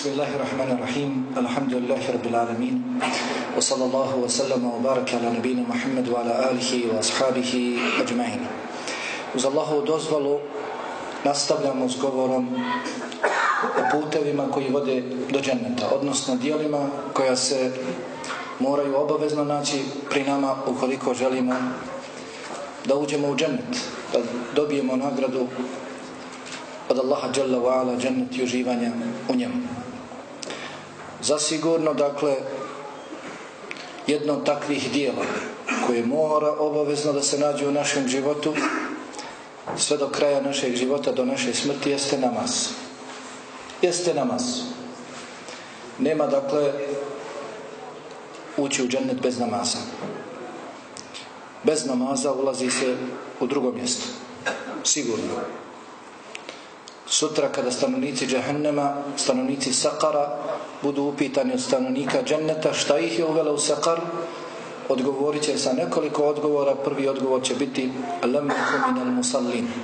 Bismillahirrahmanirrahim. Alhamdulillahirabbil alamin. Wa sallallahu wa sallama wa baraka ala nabina Muhammad wa ala alihi wa ashabihi ajma'in. Uz Allahu dozvolu nastavljamo s govorom o putevima koji vode do dženneta, odnosno dijelima koja se moraju obavezno naći pri nama ukoliko želimo da uđemo u džennet, da dobijemo nagradu od Allaha Jalla wa Ala džennet i uživanja u njemu. Zasigurno, dakle, jedno od takvih dijela koje mora obavezno da se nađe u našem životu sve do kraja našeg života, do naše smrti, jeste namaz. Jeste namaz. Nema, dakle, ući u džennet bez namaza. Bez namaza ulazi se u drugo mjesto. Sigurno. Sutra kada stanovnici džahennema, stanovnici Sakara budu upitani od stanovnika dženneta šta ih je uvela u Sakar, odgovorit će sa nekoliko odgovora. Prvi odgovor će biti.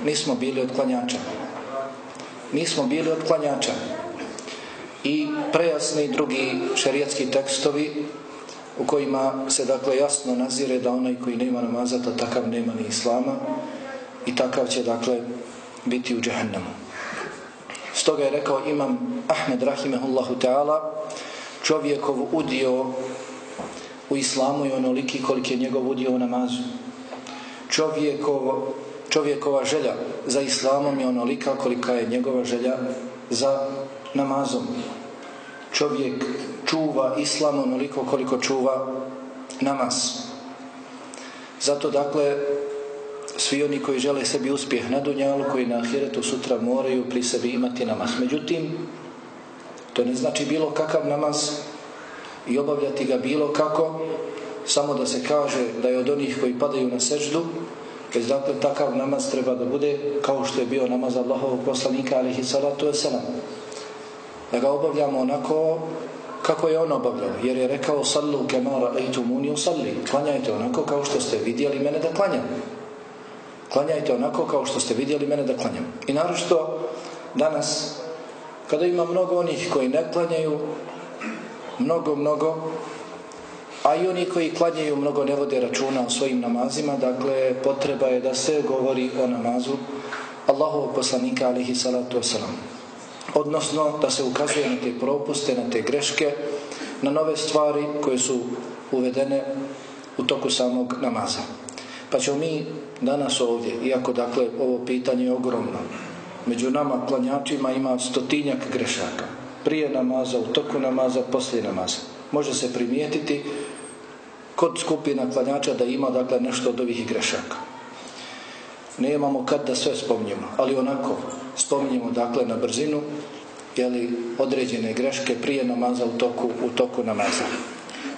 Nismo bili od klanjača. Nismo bili od klanjača. I prejasni drugi šerijatski tekstovi u kojima se dakle jasno nazire da onaj koji nema namaza to takav nema ni islama i takav će dakle biti u džehennemu. Stoga je rekao imam Ahmed Rahimehullahu ta'ala čovjekov udio u islamu je onoliki koliki je njegov udio u namazu. Čovjekov, čovjekova želja za islamom je onolika kolika je njegova želja za namazom. Čovjek čuva islam onoliko koliko čuva namaz. Zato dakle svi oni koji žele sebi uspjeh na dunjalu, koji na ahiretu sutra moraju pri sebi imati namaz. Međutim, to ne znači bilo kakav namaz i obavljati ga bilo kako, samo da se kaže da je od onih koji padaju na seždu, već dakle takav namaz treba da bude kao što je bio namaz Allahovog poslanika alihi salatu wasalam. Da ga obavljamo onako kako je on obavljao, jer je rekao sallu kemara ejtumuni usalli. Klanjajte onako kao što ste vidjeli mene da klanjam. Klanjajte onako kao što ste vidjeli mene da klanjam. I naročito danas, kada ima mnogo onih koji ne klanjaju, mnogo, mnogo, a i oni koji klanjaju mnogo ne vode računa o svojim namazima, dakle potreba je da se govori o namazu Allahovog poslanika alihi salatu wasalam. Odnosno da se ukazuje na te propuste, na te greške, na nove stvari koje su uvedene u toku samog namaza. Pa ćemo mi danas ovdje, iako dakle ovo pitanje je ogromno, među nama klanjačima ima stotinjak grešaka. Prije namaza, u toku namaza, poslije namaza. Može se primijetiti kod skupina klanjača da ima dakle nešto od ovih grešaka. Nemamo kad da sve spominjemo, ali onako spominjemo dakle na brzinu jeli, određene greške prije namaza u toku, u toku namaza.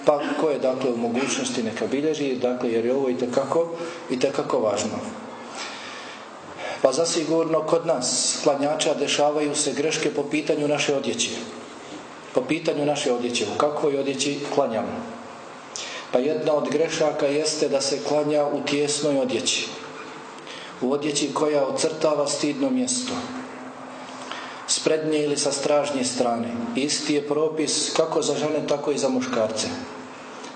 Pa ko je dakle u mogućnosti neka bilježi, dakle jer je ovo i tekako, i tekako važno. Pa zasigurno kod nas klanjača dešavaju se greške po pitanju naše odjeće. Po pitanju naše odjeće. U kakvoj odjeći klanjamo? Pa jedna od grešaka jeste da se klanja u tjesnoj odjeći. U odjeći koja ocrtava stidno mjesto. S prednje ili sa stražnje strane. Isti je propis kako za žene, tako i za muškarce.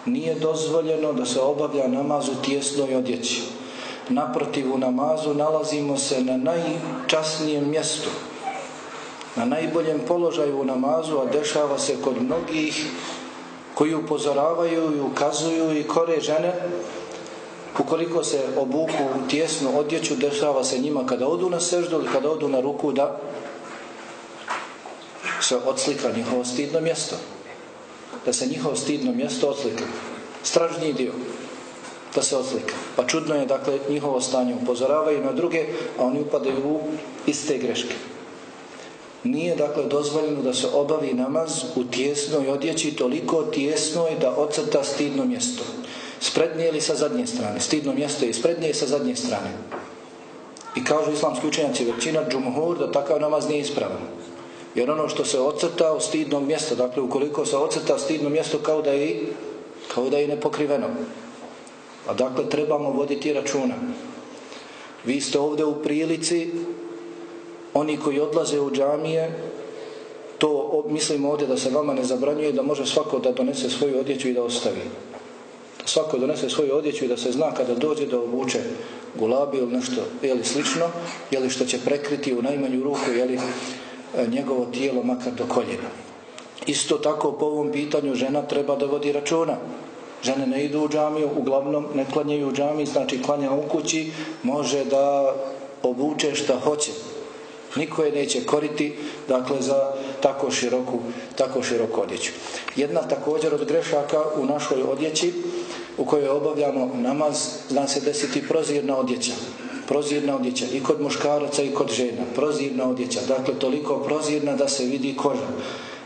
Nije dozvoljeno da se obavlja namaz u tjesnoj odjeći. Naprotiv, u namazu nalazimo se na najčasnijem mjestu. Na najboljem položaju u namazu, a dešava se kod mnogih koji upozoravaju i ukazuju i kore žene ukoliko se obuku u tjesnu odjeću dešava se njima kada odu na seždu ili kada odu na ruku da se odslika njihovo stidno mjesto. Da se njihovo stidno mjesto odslika. Stražniji dio. Da se odslika. Pa čudno je dakle njihovo stanje upozoravaju na druge a oni upadaju u iste greške. Nije dakle dozvoljeno da se obavi namaz u tjesnoj odjeći toliko tjesnoj da ocrta stidno mjesto. S prednje ili sa zadnje strane. Stidno mjesto je s prednje i sa zadnje strane. I kažu islamski učenjaci većina džumhur da takav namaz nije ispravan jer ono što se ocrta u stidnom mjestu dakle ukoliko se ocrta stidno mjesto kao da je kao da je nepokriveno. A dakle trebamo voditi računa. Vi ste ovdje u prilici oni koji odlaze u džamije to mislim ovdje da se vama ne zabranjuje da može svako da donese svoju odjeću i da ostavi. Da svako donese svoju odjeću i da se zna kada dođe da obuče gulabi ili nešto li slično, li što će prekriti u najmanju ruku li? e, njegovo tijelo makar do koljena. Isto tako po ovom pitanju žena treba da vodi računa. Žene ne idu u džamiju, uglavnom ne klanjaju u džamiji, znači klanja u kući, može da obuče šta hoće. Niko je neće koriti, dakle, za tako široku, tako široku odjeću. Jedna također od grešaka u našoj odjeći, u kojoj obavljamo namaz, zna se desiti prozirna odjeća. Prozirna odjeća i kod muškaraca i kod žena. Prozirna odjeća, dakle, toliko prozirna da se vidi koža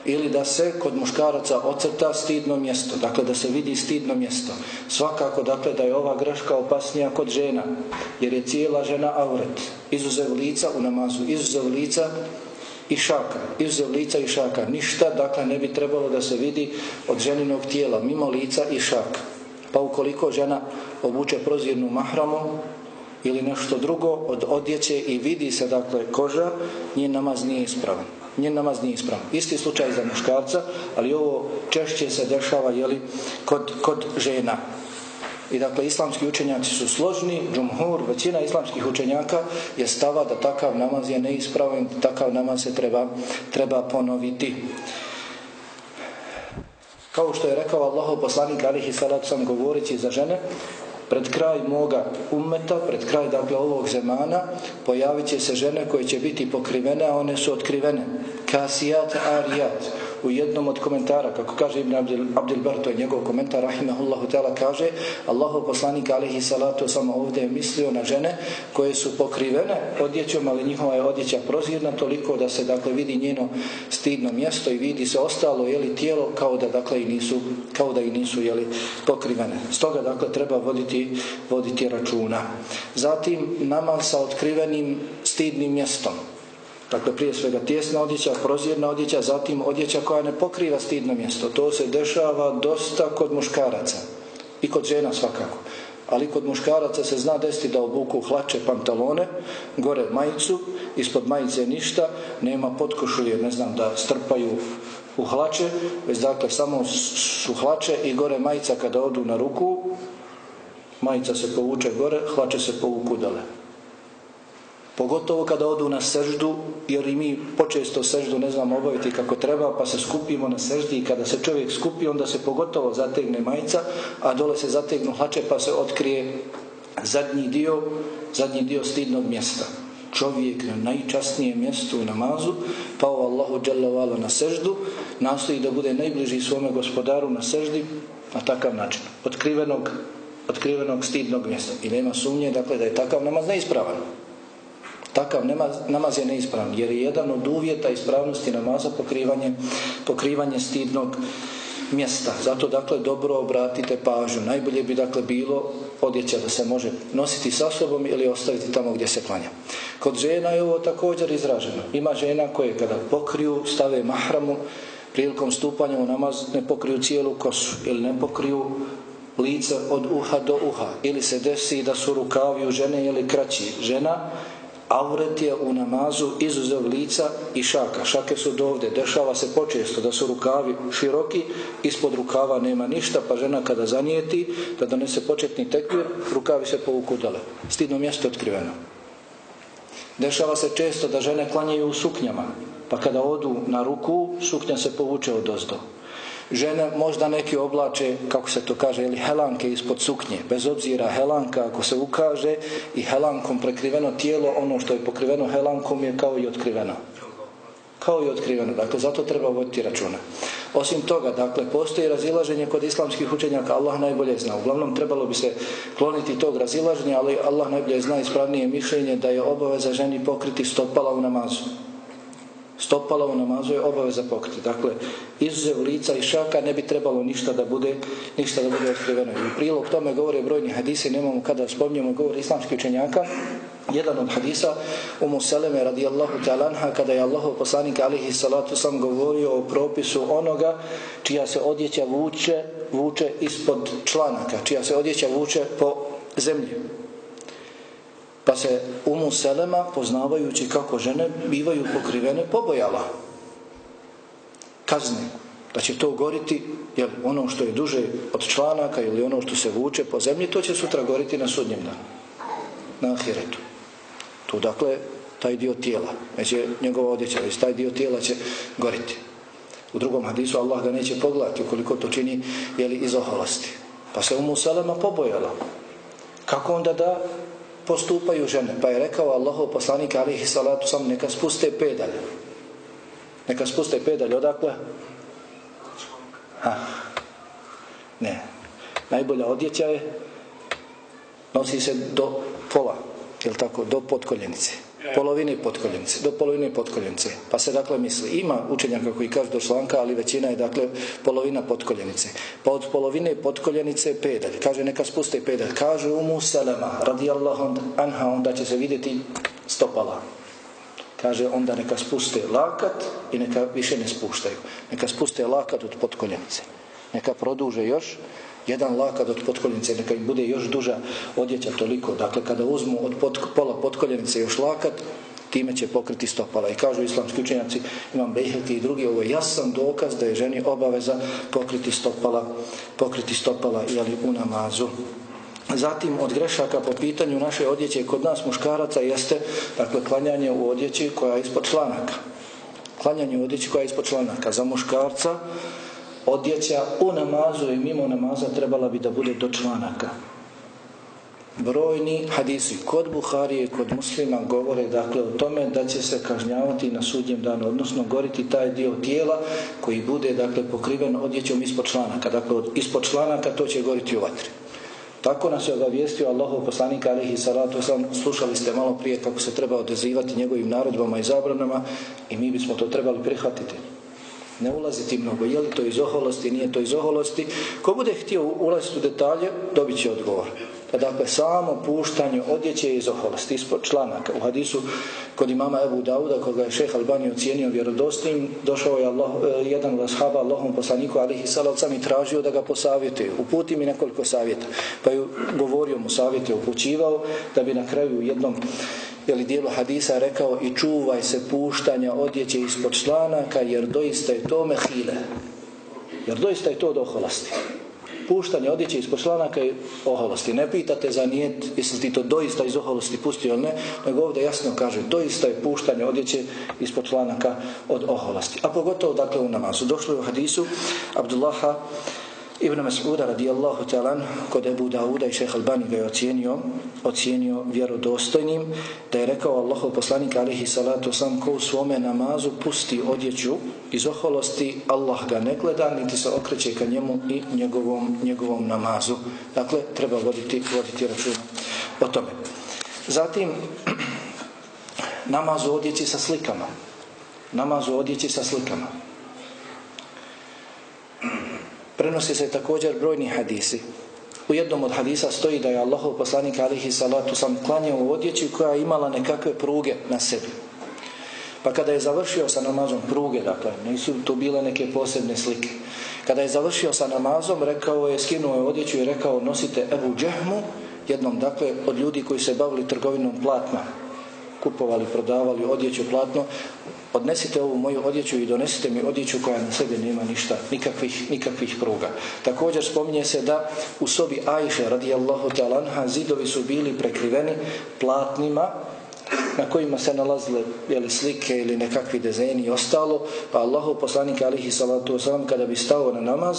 ili da se kod muškaraca ocrta stidno mjesto, dakle da se vidi stidno mjesto. Svakako dakle da je ova greška opasnija kod žena, jer je cijela žena auret, izuzev lica u namazu, izuzev lica i šaka, izuzev lica i šaka. Ništa dakle ne bi trebalo da se vidi od ženinog tijela, mimo lica i šaka. Pa ukoliko žena obuče prozirnu mahramu, ili nešto drugo od odjeće i vidi se dakle koža, njen namaz nije ispravan njen namaz nije ispravan. Isti slučaj za muškarca, ali ovo češće se dešava jeli, kod, kod žena. I dakle, islamski učenjaci su složni, džumhur, većina islamskih učenjaka je stava da takav namaz je neispravan, takav namaz se treba, treba ponoviti. Kao što je rekao Allahov poslanik alihi salatu sam govoreći za žene, pred kraj moga ummeta, pred kraj dakle ovog zemana, pojavit će se žene koje će biti pokrivene, a one su otkrivene. Kasijat, arijat u jednom od komentara, kako kaže Ibn Abdel, Abdel to je njegov komentar, rahimahullahu ta'ala, kaže Allahov poslanik alihi salatu samo ovdje je mislio na žene koje su pokrivene odjećom, ali njihova je odjeća prozirna toliko da se dakle vidi njeno stidno mjesto i vidi se ostalo jeli tijelo kao da dakle i nisu, kao da i nisu jeli pokrivene. Stoga dakle treba voditi, voditi računa. Zatim nama sa otkrivenim stidnim mjestom. Dakle, prije svega tjesna odjeća, prozirna odjeća, zatim odjeća koja ne pokriva stidno mjesto. To se dešava dosta kod muškaraca i kod žena svakako. Ali kod muškaraca se zna desiti da obuku hlače pantalone, gore majicu, ispod majice ništa, nema potkošulje, ne znam, da strpaju u hlače, već dakle samo su hlače i gore majica kada odu na ruku, majica se povuče gore, hlače se povuku dole. Pogotovo kada odu na seždu, jer i mi počesto seždu ne znamo obaviti kako treba, pa se skupimo na seždi i kada se čovjek skupi, onda se pogotovo zategne majica, a dole se zategnu hlače pa se otkrije zadnji dio, zadnji dio stidnog mjesta. Čovjek na najčasnijem mjestu u namazu, pao Allahu dželle na seždu, nastoji da bude najbliži svome gospodaru na seždi na takav način. Otkrivenog, otkrivenog stidnog mjesta. I nema sumnje dakle da je takav namaz neispravan. Takav namaz, je neispravan jer je jedan od uvjeta ispravnosti namaza pokrivanje, pokrivanje stidnog mjesta. Zato dakle dobro obratite pažnju. Najbolje bi dakle bilo odjeća da se može nositi sa sobom ili ostaviti tamo gdje se klanja. Kod žena je ovo također izraženo. Ima žena koje kada pokriju, stave mahramu, prilikom stupanja u namaz ne pokriju cijelu kosu ili ne pokriju lice od uha do uha ili se desi da su rukavi u žene ili kraći. Žena Auret je u namazu izuzev lica i šaka. Šake su dovde. Dešava se počesto da su rukavi široki, ispod rukava nema ništa, pa žena kada zanijeti, da donese početni tekvir, rukavi se povuku dole. Stidno mjesto je otkriveno. Dešava se često da žene klanjaju u suknjama, pa kada odu na ruku, suknja se povuče od ozdo. Žene možda neki oblače, kako se to kaže, ili helanke ispod suknje. Bez obzira helanka, ako se ukaže i helankom prekriveno tijelo, ono što je pokriveno helankom je kao i otkriveno. Kao i otkriveno. Dakle, zato treba voditi računa. Osim toga, dakle, postoji razilaženje kod islamskih učenjaka, Allah najbolje zna. Uglavnom, trebalo bi se kloniti tog razilaženja, ali Allah najbolje zna ispravnije mišljenje da je obaveza ženi pokriti stopala u namazu stopala u namazu je obaveza pokriti. Dakle, izuzev lica i šaka ne bi trebalo ništa da bude, ništa da bude otkriveno. I prilog tome govore brojni hadisi, nemamo kada spominjemo govor islamskih učenjaka. Jedan od hadisa u Museleme radijallahu ta'lanha kada je Allahov poslanik alihi salatu sam govorio o propisu onoga čija se odjeća vuče, vuče ispod članaka, čija se odjeća vuče po zemlji. Pa se Umu Selema, poznavajući kako žene bivaju pokrivene, pobojala. kazne, da će to goriti jer ono što je duže od članaka ili ono što se vuče po zemlji, to će sutra goriti na sudnjem danu, na ahiretu. Tu dakle, taj dio tijela, neće njegova odjeća, već taj dio tijela će goriti. U drugom hadisu Allah ga neće pogledati ukoliko to čini jeli, iz oholosti. Pa se Umu Salama pobojala. Kako onda da postupaju žene? Pa je rekao Allahov poslanik alihi salatu sam neka spuste pedalje. Neka spuste pedalje. Odakle? Ha. Ne. Najbolja odjeća je nosi se do pola, jel tako, do potkoljenice polovine potkoljenice, do polovine potkoljenice. Pa se dakle misli, ima učenjaka koji kažu do članka, ali većina je dakle polovina potkoljenice. Pa od polovine potkoljenice pedalj. Kaže neka spuste pedalj. Kaže umu salama, radijallahu anha, onda će se vidjeti stopala. Kaže onda neka spuste lakat i neka više ne spuštaju. Neka spuste lakat od potkoljenice. Neka produže još jedan lakat od potkoljenice, neka im bude još duža odjeća toliko. Dakle, kada uzmu od pola potkoljenice još lakat, time će pokriti stopala. I kažu islamski učenjaci, imam Bejheti i drugi, ovo je jasan dokaz da je ženi obaveza pokriti stopala, pokriti stopala ali u namazu. Zatim od grešaka po pitanju naše odjeće kod nas muškaraca jeste dakle klanjanje u odjeći koja je ispod članaka. Klanjanje u odjeći koja je ispod članaka. Za muškarca odjeća u namazu i mimo namaza trebala bi da bude do članaka. Brojni hadisi kod Buharije i kod muslima govore dakle o tome da će se kažnjavati na sudnjem danu, odnosno goriti taj dio tijela koji bude dakle pokriven odjećom ispod članaka. Dakle, ispod članaka to će goriti u vatri. Tako nas je obavijestio Allahov poslanik alihi salatu sam slušali ste malo prije kako se treba odezivati njegovim narodbama i zabranama i mi bismo to trebali prihvatiti ne ulaziti mnogo, je li to iz oholosti, nije to iz oholosti. Ko bude htio ulaziti u detalje, dobit će odgovor. Pa dakle, samo puštanje odjeće iz oholosti, ispod članaka. U hadisu kod imama Ebu Dauda, koga je šeh Albani ocijenio vjerodostojnim, došao je Allah, e, jedan od ashaba Allahom poslaniku alihi salavcam i tražio da ga posavjetuje. Uputi mi nekoliko savjeta. Pa je govorio mu savjete, upućivao, da bi na kraju jednom jeli dijelu hadisa rekao i čuvaj se puštanja odjeće ispod članaka jer doista je to mehile. Jer doista je to od oholosti. Puštanje odjeće ispod članaka je oholosti. Ne pitate za nijet jesi ti to doista iz oholosti pustio ili ne, nego ovdje jasno kaže doista je puštanje odjeće ispod članaka od oholosti. A pogotovo dakle u namazu. Došlo je u hadisu Abdullaha Ibn Mas'uda radijallahu ta'ala kod Ebu Dauda i šeha Albani ga je ocijenio, ocijenio vjerodostojnim da je rekao Allahov poslanik alihi salatu sam ko u svome namazu pusti odjeću iz oholosti Allah ga ne gleda niti se okreće ka njemu i njegovom, njegovom namazu. Dakle, treba voditi, voditi račun o tome. Zatim, namazu odjeći sa slikama. Namazu odjeći sa slikama. Prenosi se također brojni hadisi. U jednom od hadisa stoji da je Allahov poslanik alihi salatu sam klanjao u odjeći koja je imala nekakve pruge na sebi. Pa kada je završio sa namazom pruge, dakle, nisu tu bile neke posebne slike. Kada je završio sa namazom, rekao je, skinuo je odjeću i rekao, nosite Ebu Džehmu, jednom, dakle, od ljudi koji se bavili trgovinom platna kupovali, prodavali odjeću platno, odnesite ovu moju odjeću i donesite mi odjeću koja na sebi nema ništa, nikakvih, nikakvih pruga. Također spominje se da u sobi Ajše radijallahu talanha zidovi su bili prekriveni platnima na kojima se nalazile jeli, slike ili nekakvi dezeni i ostalo, pa Allahu poslanik alihi salatu wasalam kada bi stao na namaz,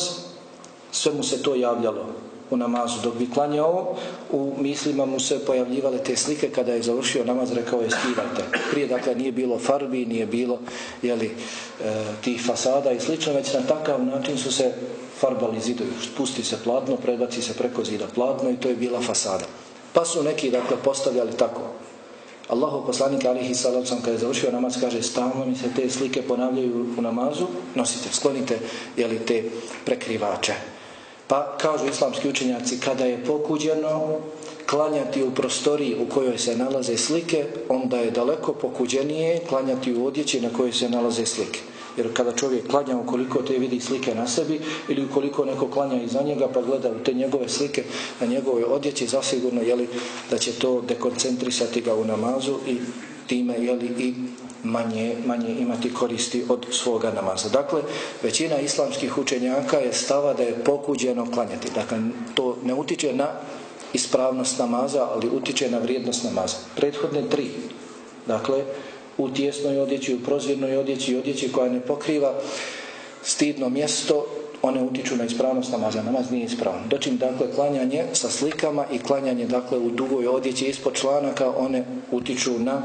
sve mu se to javljalo u namazu. Dok bi klanjao, u mislima mu se pojavljivale te slike kada je završio namaz, rekao je skidajte. Prije dakle nije bilo farbi, nije bilo jeli, e, tih fasada i slično, već na takav način su se farbali zidovi. Spusti se platno, prebaci se preko zida platno i to je bila fasada. Pa su neki dakle postavljali tako. Allahu poslanik alihi salacom kada je završio namaz kaže stalno mi se te slike ponavljaju u namazu, nosite, sklonite jeli, te prekrivače. Pa kažu islamski učenjaci kada je pokuđeno klanjati u prostoriji u kojoj se nalaze slike, onda je daleko pokuđenije klanjati u odjeći na kojoj se nalaze slike. Jer kada čovjek klanja ukoliko te vidi slike na sebi ili ukoliko neko klanja iza njega pa gleda u te njegove slike na njegove odjeći, zasigurno je li da će to dekoncentrisati ga u namazu i time je li i manje, manje imati koristi od svoga namaza. Dakle, većina islamskih učenjaka je stava da je pokuđeno klanjati. Dakle, to ne utiče na ispravnost namaza, ali utiče na vrijednost namaza. Prethodne tri. Dakle, u tjesnoj odjeći, u prozirnoj odjeći, odjeći koja ne pokriva stidno mjesto, one utiču na ispravnost namaza. Namaz nije ispravan. Dočim dakle klanjanje sa slikama i klanjanje dakle u dugoj odjeći ispod članaka, one utiču na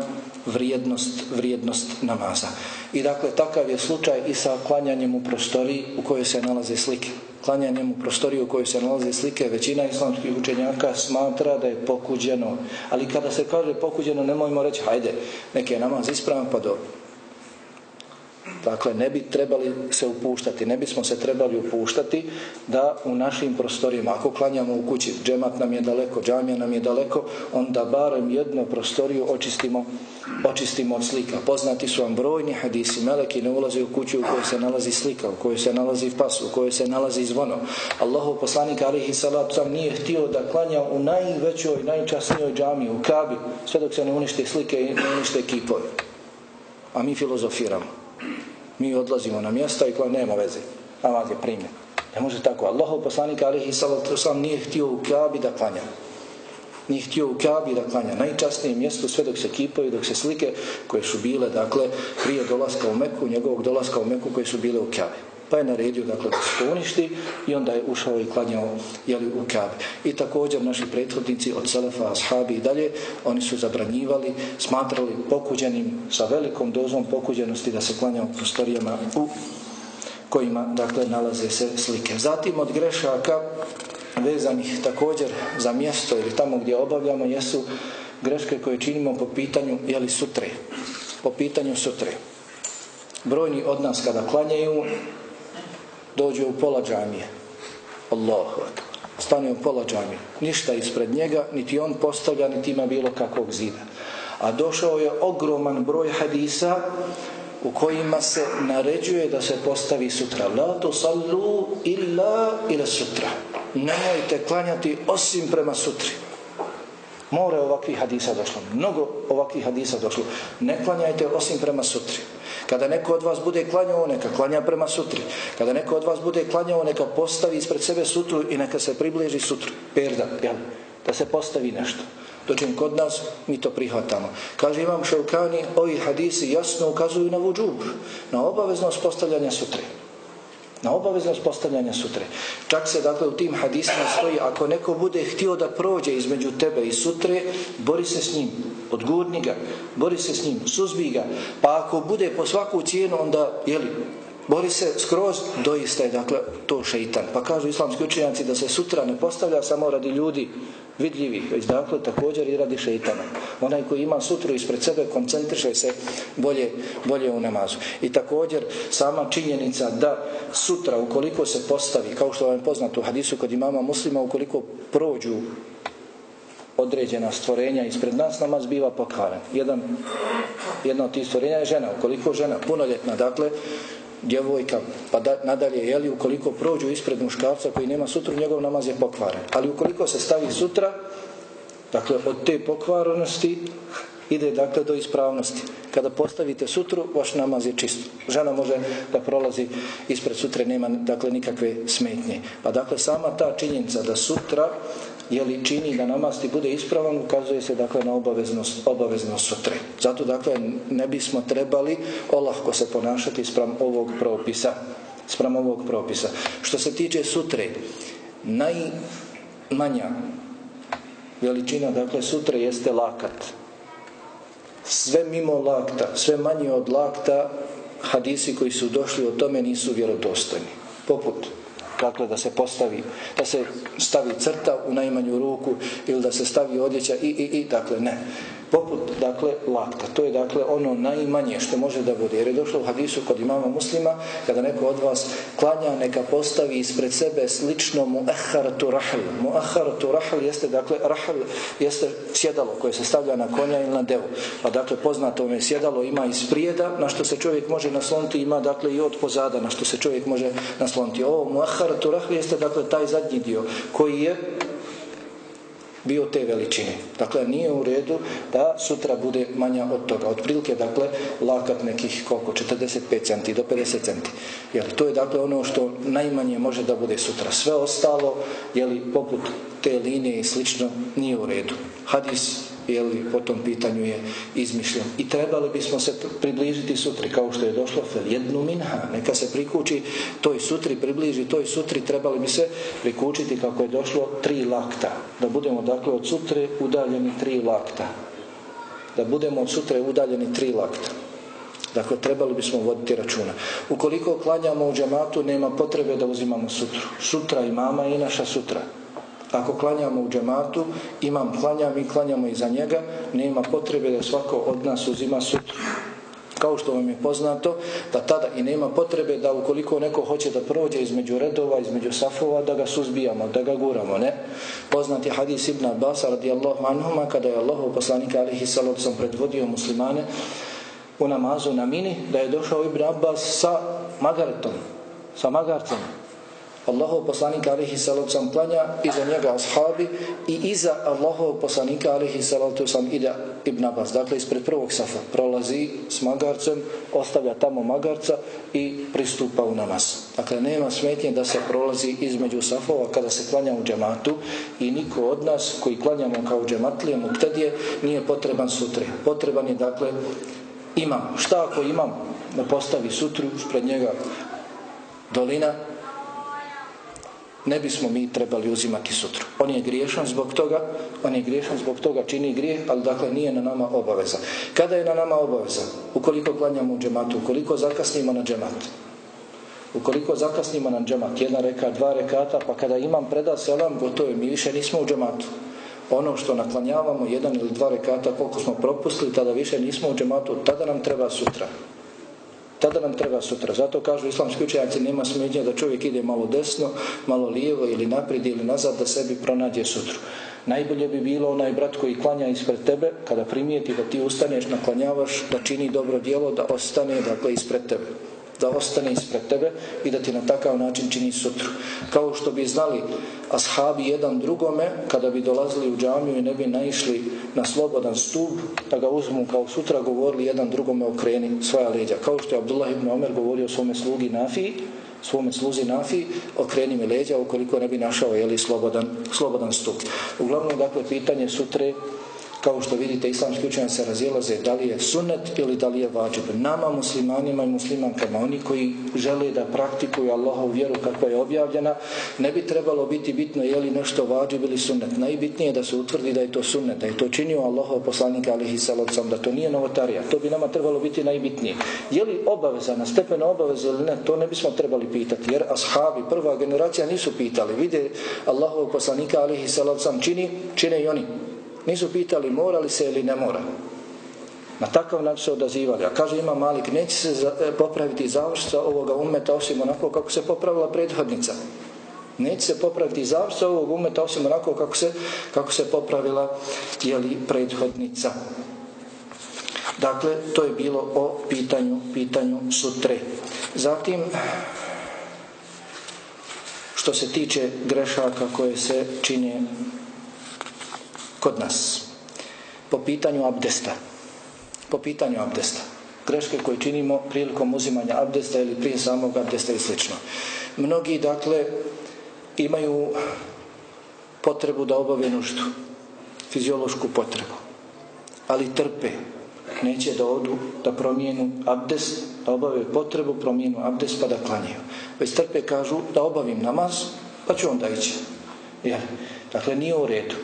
vrijednost, vrijednost namaza. I dakle takav je slučaj i sa klanjanjem u prostoriji u kojoj se nalaze slike. Klanjanjem u prostoriji u kojoj se nalaze slike, većina islamskih učenjaka smatra da je pokuđeno. Ali kada se kaže pokuđeno, nemojmo reći, hajde, neki je namaz ispravan, pa dobro Dakle, ne bi trebali se upuštati, ne bismo se trebali upuštati da u našim prostorijama, ako klanjamo u kući, džemat nam je daleko, džamija nam je daleko, onda barem jednu prostoriju očistimo, očistimo od slika. Poznati su vam brojni hadisi, meleki ne ulaze u kuću u kojoj se nalazi slika, u kojoj se nalazi pas, u kojoj se nalazi zvono. Allahu poslanik alihi salatu sam nije htio da klanja u najvećoj, najčasnijoj džamiji, u Kabi, sve dok se ne unište slike i ne unište kipove. A mi filozofiramo. Mi odlazimo na mjesta i koja nema veze. Namaz je primjer. Ne može tako. Allahov poslanik alihi salatu sam nije htio u Kabi da klanja. Nije htio u Kabi da klanja. Najčasnije mjesto sve dok se kipaju, dok se slike koje su bile, dakle, prije dolaska u Meku, njegovog dolaska u Meku koje su bile u Kabi. Pa je naredio dakle, da se to uništi i onda je ušao i klanjao jeli, u Kabe. I također naši prethodnici od Selefa, Ashabi i dalje, oni su zabranjivali, smatrali pokuđenim sa velikom dozom pokuđenosti da se klanja u prostorijama u kojima dakle nalaze se slike. Zatim od grešaka vezanih također za mjesto ili tamo gdje obavljamo jesu greške koje činimo po pitanju jeli sutre. Po pitanju sutre. Brojni od nas kada klanjaju dođe u pola džamije. Allahu Stane u pola džamije. Ništa ispred njega, niti on postavlja, niti ima bilo kakvog zida. A došao je ogroman broj hadisa u kojima se naređuje da se postavi sutra. La to sallu illa ila sutra. Nemojte klanjati osim prema sutri. More ovakvih hadisa došlo. Mnogo ovakvih hadisa došlo. Ne klanjajte osim prema sutri. Kada neko od vas bude klanjao, neka klanja prema sutri. Kada neko od vas bude klanjao, neka postavi ispred sebe sutru i neka se približi sutru. Perda, jel? Da se postavi nešto. Dođem kod nas, mi to prihvatamo. Kaže Imam Šaukani, ovi hadisi jasno ukazuju na vuđub, na obaveznost postavljanja sutre na obaveznost postavljanja sutre. Čak se dakle u tim hadisima stoji ako neko bude htio da prođe između tebe i sutre, bori se s njim, odgurni ga, bori se s njim, suzbi ga, pa ako bude po svaku cijenu onda, jeli, bori se skroz, doista je dakle to šeitan. Pa kažu islamski učenjaci da se sutra ne postavlja samo radi ljudi vidljivih, već dakle također i radi šeitana. Onaj koji ima sutru ispred sebe koncentriše se bolje, bolje u namazu. I također sama činjenica da sutra ukoliko se postavi, kao što vam je poznato u hadisu kod imama muslima, ukoliko prođu određena stvorenja ispred nas, namaz biva pokvaren. Jedan, jedna od tih stvorenja je žena. Ukoliko žena punoljetna, dakle, djevojka, pa da, nadalje, jeli, ukoliko prođu ispred muškarca koji nema sutru, njegov namaz je pokvaren. Ali ukoliko se stavi sutra, dakle, od te pokvarenosti ide, dakle, do ispravnosti. Kada postavite sutru, vaš namaz je čist. Žena može da prolazi ispred sutre, nema, dakle, nikakve smetnje. Pa, dakle, sama ta činjenica da sutra je li čini da namaz ti bude ispravan, ukazuje se dakle na obaveznost, obaveznost sutre. Zato dakle ne bismo trebali olahko se ponašati spram ovog propisa. Spram ovog propisa. Što se tiče sutre, najmanja veličina dakle sutre jeste lakat. Sve mimo lakta, sve manje od lakta hadisi koji su došli o tome nisu vjerodostojni. Poput dakle da se postavi, da se stavi crta u najmanju ruku ili da se stavi odjeća i, i, i, dakle ne poput dakle lakta. To je dakle ono najmanje što može da bude. Jer je došlo u hadisu kod imama muslima kada neko od vas klanja neka postavi ispred sebe slično mu eharatu rahl. Mu eharatu rahl jeste dakle rahl jeste sjedalo koje se stavlja na konja ili na devu. Pa dakle poznato je sjedalo ima iz prijeda na što se čovjek može nasloniti ima dakle i od pozada na što se čovjek može nasloniti. Ovo mu eharatu rahl jeste dakle taj zadnji dio koji je bio te veličine. Dakle, nije u redu da sutra bude manja od toga. Otprilike, dakle, lakat nekih koliko, 45 centi do 50 centi. Jer to je dakle ono što najmanje može da bude sutra. Sve ostalo, jeli, poput te linije i slično, nije u redu. Hadis jeli, po tom pitanju je izmišljen. I trebali bismo se približiti sutri, kao što je došlo fel jednu minha, neka se prikući toj sutri, približi toj sutri, trebali bi se prikučiti kako je došlo tri lakta. Da budemo dakle od sutre udaljeni tri lakta. Da budemo od sutre udaljeni tri lakta. Dakle, trebali bismo voditi računa. Ukoliko klanjamo u džematu, nema potrebe da uzimamo sutru. Sutra i mama i naša sutra. Ako klanjamo u džematu, imam klanja, mi klanjamo iza njega, nema potrebe da svako od nas uzima sutru. Kao što vam je poznato, da tada i nema potrebe da ukoliko neko hoće da prođe između redova, između safova, da ga suzbijamo, da ga guramo, ne? Poznat je hadis Ibn Abbas radijallahu anhuma, kada je Allah poslanika alihi salocom predvodio muslimane u namazu na mini, da je došao Ibn Abbas sa magaretom, sa magarcem, Allahov poslanika alihi salatu sam klanja, iza njega ashabi i iza Allahov poslanika alihi salatu sam ide Ibn Abbas. Dakle, ispred prvog safa prolazi s magarcem, ostavlja tamo magarca i pristupa u namaz. Dakle, nema smetnje da se prolazi između safova kada se klanja u džematu i niko od nas koji klanjamo kao džematlije je nije potreban sutri. Potreban je, dakle, imam. Šta ako imam? Da postavi sutru, pred njega dolina, ne bismo mi trebali uzimati sutru. On je griješan zbog toga, on je griješan zbog toga, čini grijeh, ali dakle nije na nama obaveza. Kada je na nama obaveza? Ukoliko klanjamo u džematu, ukoliko zakasnimo na džemat. Ukoliko zakasnimo na džemat, jedna reka, dva rekata, pa kada imam preda selam, gotovo mi više nismo u džematu. Ono što naklanjavamo, jedan ili dva rekata, koliko smo propustili, tada više nismo u džematu, tada nam treba sutra. Tada nam treba sutra. Zato kažu islamski učenjaci nema smetnje da čovjek ide malo desno, malo lijevo ili naprijed ili nazad da sebi pronađe sutru. Najbolje bi bilo onaj brat koji klanja ispred tebe, kada primijeti da ti ustaneš, naklanjavaš, da čini dobro djelo, da ostane dakle ispred tebe da ostane ispred tebe i da ti na takav način čini sutru. Kao što bi znali ashabi jedan drugome, kada bi dolazili u džamiju i ne bi naišli na slobodan stup, da ga uzmu kao sutra govorili jedan drugome okreni svoja leđa. Kao što je Abdullah ibn Omer govorio svome slugi Nafiji, svome sluzi Nafiji, okreni mi leđa ukoliko ne bi našao jeli, slobodan, slobodan stup. Uglavnom, dakle, pitanje sutre kao što vidite, islamski učenjaci se razilaze da li je sunnet ili da li je vađib. Nama, muslimanima i muslimankama, oni koji žele da praktikuju Allahovu vjeru kako je objavljena, ne bi trebalo biti bitno je li nešto vađib ili sunnet. Najbitnije je da se utvrdi da je to sunnet, da je to činio Allahov poslanik alihi salacom, da to nije novotarija. To bi nama trebalo biti najbitnije. Je li obaveza, na stepenu obaveze ili ne, to ne bismo trebali pitati, jer ashabi, prva generacija nisu pitali. Vide Allahov poslanika alihi salacom čini, čine i oni. Nisu pitali mora li se ili ne mora. Na takav način se odazivali. A kaže ima Malik, neće se e, popraviti završca ovoga umeta osim onako kako se popravila prethodnica. Neće se popraviti završca ovog umeta osim onako kako se, kako se popravila jeli, prethodnica. Dakle, to je bilo o pitanju, pitanju sutre. Zatim, što se tiče grešaka koje se čine kod nas. Po pitanju abdesta. Po pitanju abdesta. Greške koje činimo prilikom uzimanja abdesta ili prije samog abdesta i slično. Mnogi dakle imaju potrebu da obave nuždu. Fiziološku potrebu. Ali trpe. Neće da odu da promijenu abdest da obave potrebu, promijenu abdest pa da klanjaju. Već trpe kažu da obavim namaz pa ću onda ići. Jer, dakle nije u redu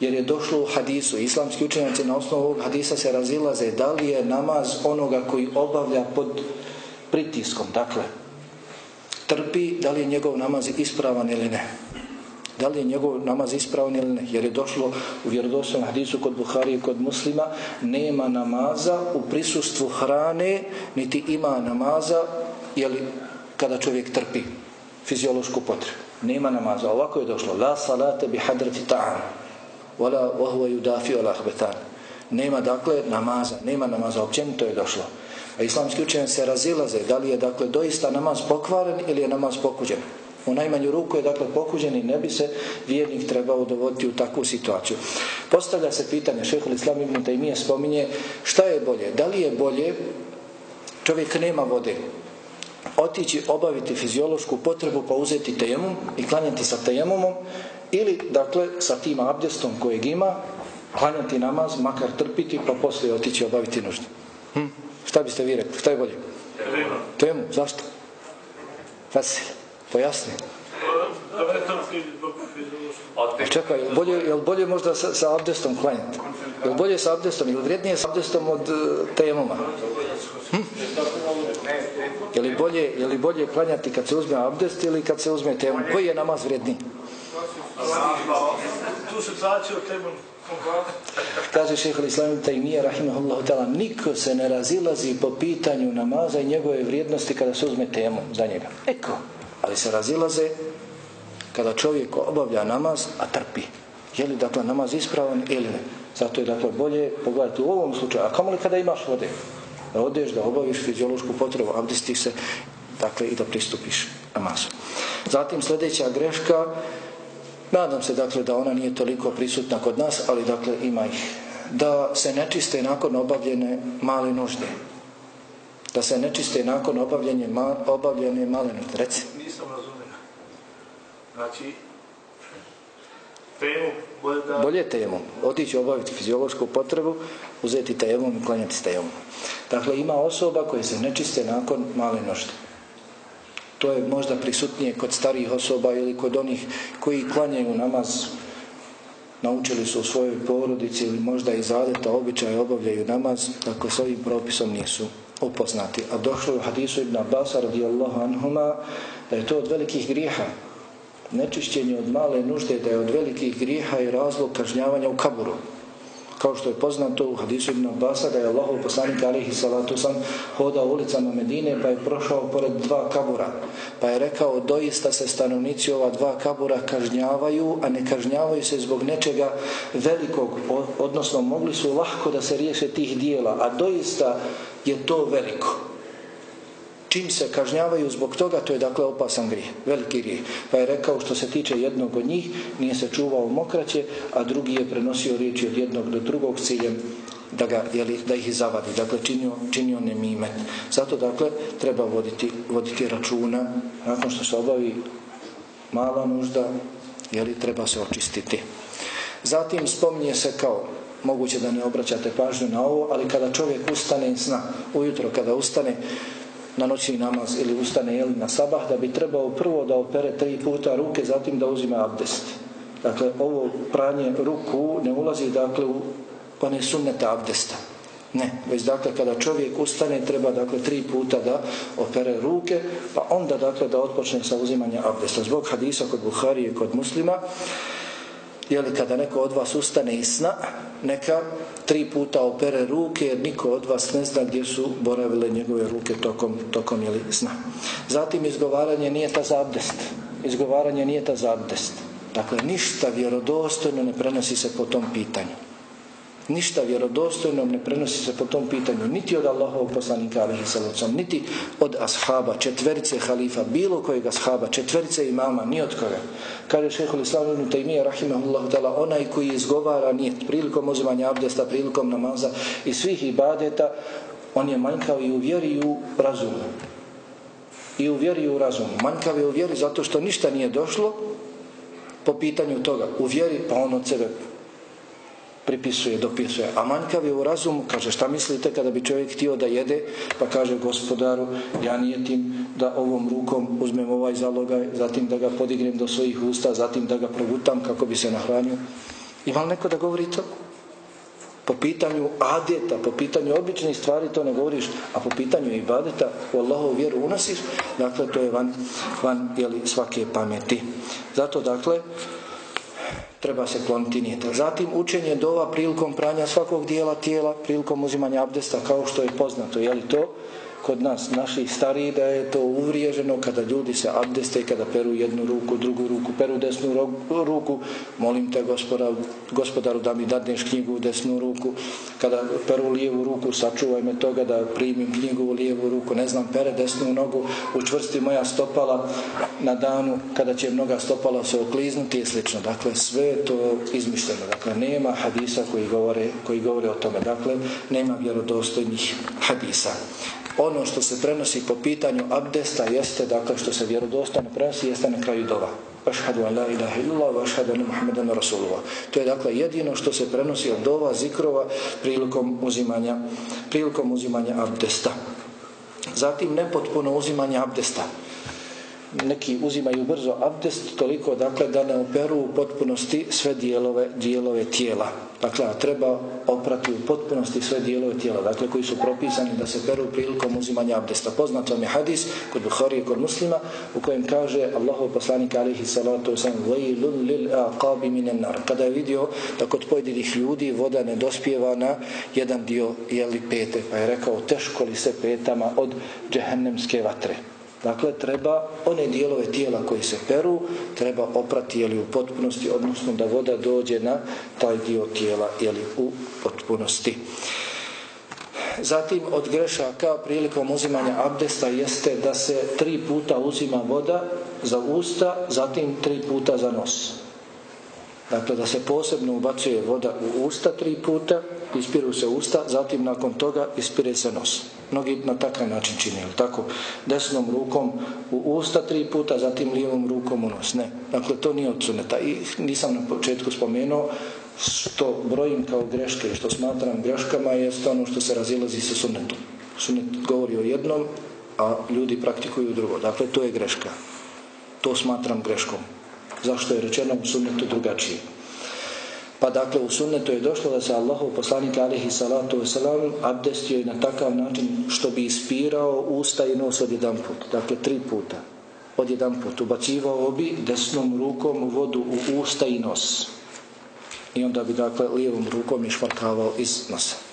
jer je došlo u hadisu. Islamski učenjaci na osnovu ovog hadisa se razilaze da li je namaz onoga koji obavlja pod pritiskom. Dakle, trpi da li je njegov namaz ispravan ili ne. Da li je njegov namaz ispravan ili ne? Jer je došlo u vjerodostojnom hadisu kod Buhari i kod muslima nema namaza u prisustvu hrane niti ima namaza jeli, kada čovjek trpi fiziološku potrebu. Nema namaza. Ovako je došlo. La salate bi hadrati ta'am wala wahwa yudafi Nema dakle namaza, nema namaza, općenito je došlo. A islamski učenjaci se razilaze da li je dakle doista namaz pokvaren ili je namaz pokuđen. U najmanju ruku je dakle pokuđen i ne bi se vjernik trebao dovoditi u takvu situaciju. Postavlja se pitanje, šehol Islam ibn Taymiye spominje šta je bolje? Da li je bolje čovjek nema vode, otići obaviti fiziološku potrebu pa uzeti tejemum i klanjati sa tejemumom ili dakle sa tim abdestom kojeg ima klanjati namaz, makar trpiti pa poslije otići obaviti nuždu. Hm? Šta biste vi rekli? Šta je bolje? Temu. Zašto? Vasil. Pojasni. Čekaj, bolje, je li bolje možda sa, sa abdestom klanjati? Je li bolje sa abdestom? Je li vrijednije sa abdestom od uh? Hm? Je li, bolje, je li bolje klanjati kad se uzme abdest ili kad se uzme temu? Koji je namaz vrijedniji? Tu o temu. Kaže šeho Islam Tajmija rahimahullahu ta'ala niko se ne razilazi po pitanju namaza i njegove vrijednosti kada se uzme temu za njega. Eko. Ali se razilaze kada čovjek obavlja namaz, a trpi. Je li dakle namaz ispravan ili ne? Zato je dakle bolje pogledati u ovom slučaju. A kamo li kada imaš vode? Da odeš, da obaviš fiziološku potrebu, abdestiš se, dakle i da pristupiš namazu. Zatim sljedeća greška Nadam se dakle da ona nije toliko prisutna kod nas, ali dakle ima ih. Da se nečiste nakon obavljene male nužde. Da se nečiste nakon obavljene, ma, obavljene male nužde. Reci. Nisam razumio. Znači, temu, bolje da... Bolje temu. Otići obaviti fiziološku potrebu, uzeti temom i klanjati temom. Dakle, ima osoba koje se nečiste nakon male nužde to je možda prisutnije kod starijih osoba ili kod onih koji klanjaju namaz. Naučili su u svojoj porodici ili možda iz adeta običaja obavljaju namaz dakle s ovim propisom nisu upoznati. A došlo u hadisu Ibn Abbas radijallahu anhuma da je to od velikih grijeha. Nečišćenje od male nužde da je od velikih grijeha i razlog kažnjavanja u kaburu kao što je poznato u hadisu Ibn Abbasa da je Allahov poslanik alihi salatu sam hodao ulicama Medine pa je prošao pored dva kabura. Pa je rekao doista se stanovnici ova dva kabura kažnjavaju, a ne kažnjavaju se zbog nečega velikog, odnosno mogli su lahko da se riješe tih dijela, a doista je to veliko čim se kažnjavaju zbog toga, to je dakle opasan grijeh, veliki grijeh. Pa je rekao što se tiče jednog od njih, nije se čuvao mokraće, a drugi je prenosio riječi od jednog do drugog ciljem da, ga, jeli, da ih zavadi. Dakle, činio, činio nemimet. Zato, dakle, treba voditi, voditi računa. Nakon što se obavi mala nužda, jeli, treba se očistiti. Zatim spominje se kao moguće da ne obraćate pažnju na ovo, ali kada čovjek ustane sna, ujutro kada ustane, na noći namaz ili ustane jeli na sabah da bi trebao prvo da opere tri puta ruke zatim da uzima abdest. Dakle ovo pranje ruku ne ulazi dakle u one sunnete abdesta. Ne, već dakle kada čovjek ustane treba dakle tri puta da opere ruke pa onda dakle da otpočne sa uzimanjem abdesta. Zbog hadisa kod Buharije i kod muslima jeli kada neko od vas ustane iz sna, neka tri puta opere ruke jer niko od vas ne zna gdje su boravile njegove ruke tokom, tokom jeli sna. Zatim izgovaranje nije ta za abdest. Izgovaranje nije ta za abdest. Dakle, ništa vjerodostojno ne prenosi se po tom pitanju. Ništa vjerodostojno ne prenosi se po tom pitanju, niti od Allahovog poslanika alihi salacom, niti od ashaba, četverice halifa, bilo kojeg ashaba, četverice imama, ni od koga. Kaže šehol islamu ibn Taymiyyah rahimahullah tala, onaj koji izgovara nijet prilikom uzimanja abdesta, prilikom namaza i svih ibadeta, on je manjkav i u vjeri i u razumu. I u vjeri i u razumu. Manjkav je u vjeri zato što ništa nije došlo po pitanju toga. U vjeri pa on od sebe pripisuje, dopisuje. A manjkav je u razumu, kaže šta mislite kada bi čovjek htio da jede, pa kaže gospodaru, ja nijetim da ovom rukom uzmem ovaj zalogaj, zatim da ga podignem do svojih usta, zatim da ga progutam kako bi se nahranio. Ima li neko da govori to? Po pitanju adeta, po pitanju običnih stvari to ne govoriš, a po pitanju ibadeta u Allahovu vjeru unosiš, dakle to je van, van jeli, svake pameti. Zato dakle, treba se kloniti nijeta. Zatim učenje dova prilikom pranja svakog dijela tijela, prilikom uzimanja abdesta, kao što je poznato, je li to? Kod nas, naših stariji, da je to uvriježeno kada ljudi se abdeste, kada peru jednu ruku, drugu ruku, peru desnu ruku, molim te gospodaru, gospodaru da mi dadneš knjigu u desnu ruku, kada peru lijevu ruku, sačuvaj me toga da primim knjigu u lijevu ruku, ne znam, pere desnu nogu, učvrsti moja stopala na danu kada će mnoga stopala se okliznuti i slično. Dakle, sve je to izmišljeno. Dakle, nema hadisa koji govore, koji govore o tome. Dakle, nema vjerodostojnih hadisa. Ono što se prenosi po pitanju abdesta jeste, dakle, što se vjerodostojno prenosi, jeste na kraju dova. Ašhadu an la ilaha illallah ašhadu anna Muhammadan Rasulullah. To je dakle jedino što se prenosi od dova, zikrova prilikom uzimanja, prilikom uzimanja abdesta. Zatim nepotpuno uzimanje abdesta neki uzimaju brzo abdest toliko dakle da ne operu u potpunosti sve dijelove, dijelove tijela. Dakle, treba oprati u potpunosti sve dijelove tijela, dakle koji su propisani da se peru prilikom uzimanja abdesta. Poznat vam je hadis kod Buhari i kod muslima u kojem kaže Allahov poslanik alihi salatu sam lil nar. Kada je vidio da kod pojedinih ljudi voda ne dospijeva na jedan dio jeli pete, pa je rekao teško li se petama od džehennemske vatre. Dakle, treba one dijelove tijela koji se peru, treba oprati jeli, u potpunosti, odnosno da voda dođe na taj dio tijela jeli, u potpunosti. Zatim od grešaka prilikom uzimanja abdesta jeste da se tri puta uzima voda za usta, zatim tri puta za nos. Dakle, da se posebno ubacuje voda u usta tri puta, ispiru se usta, zatim nakon toga ispire se nos. Mnogi na takav način čine, tako? Desnom rukom u usta tri puta, zatim lijevom rukom u nos. Ne, dakle to nije od suneta. I nisam na početku spomenuo što brojim kao greške što smatram greškama je ono što se razilazi sa sunetom. Sunet govori o jednom, a ljudi praktikuju drugo. Dakle, to je greška. To smatram greškom. Zašto je rečeno u sunnetu drugačije? Pa dakle u sunnetu je došlo da se Allahov poslanik alihi salatu wasalam abdestio na takav način što bi ispirao usta i nos od jedan put. Dakle tri puta. Od jedan put. Ubacivao bi desnom rukom vodu u usta i nos. I onda bi dakle lijevom rukom išmarkavao iz nosa.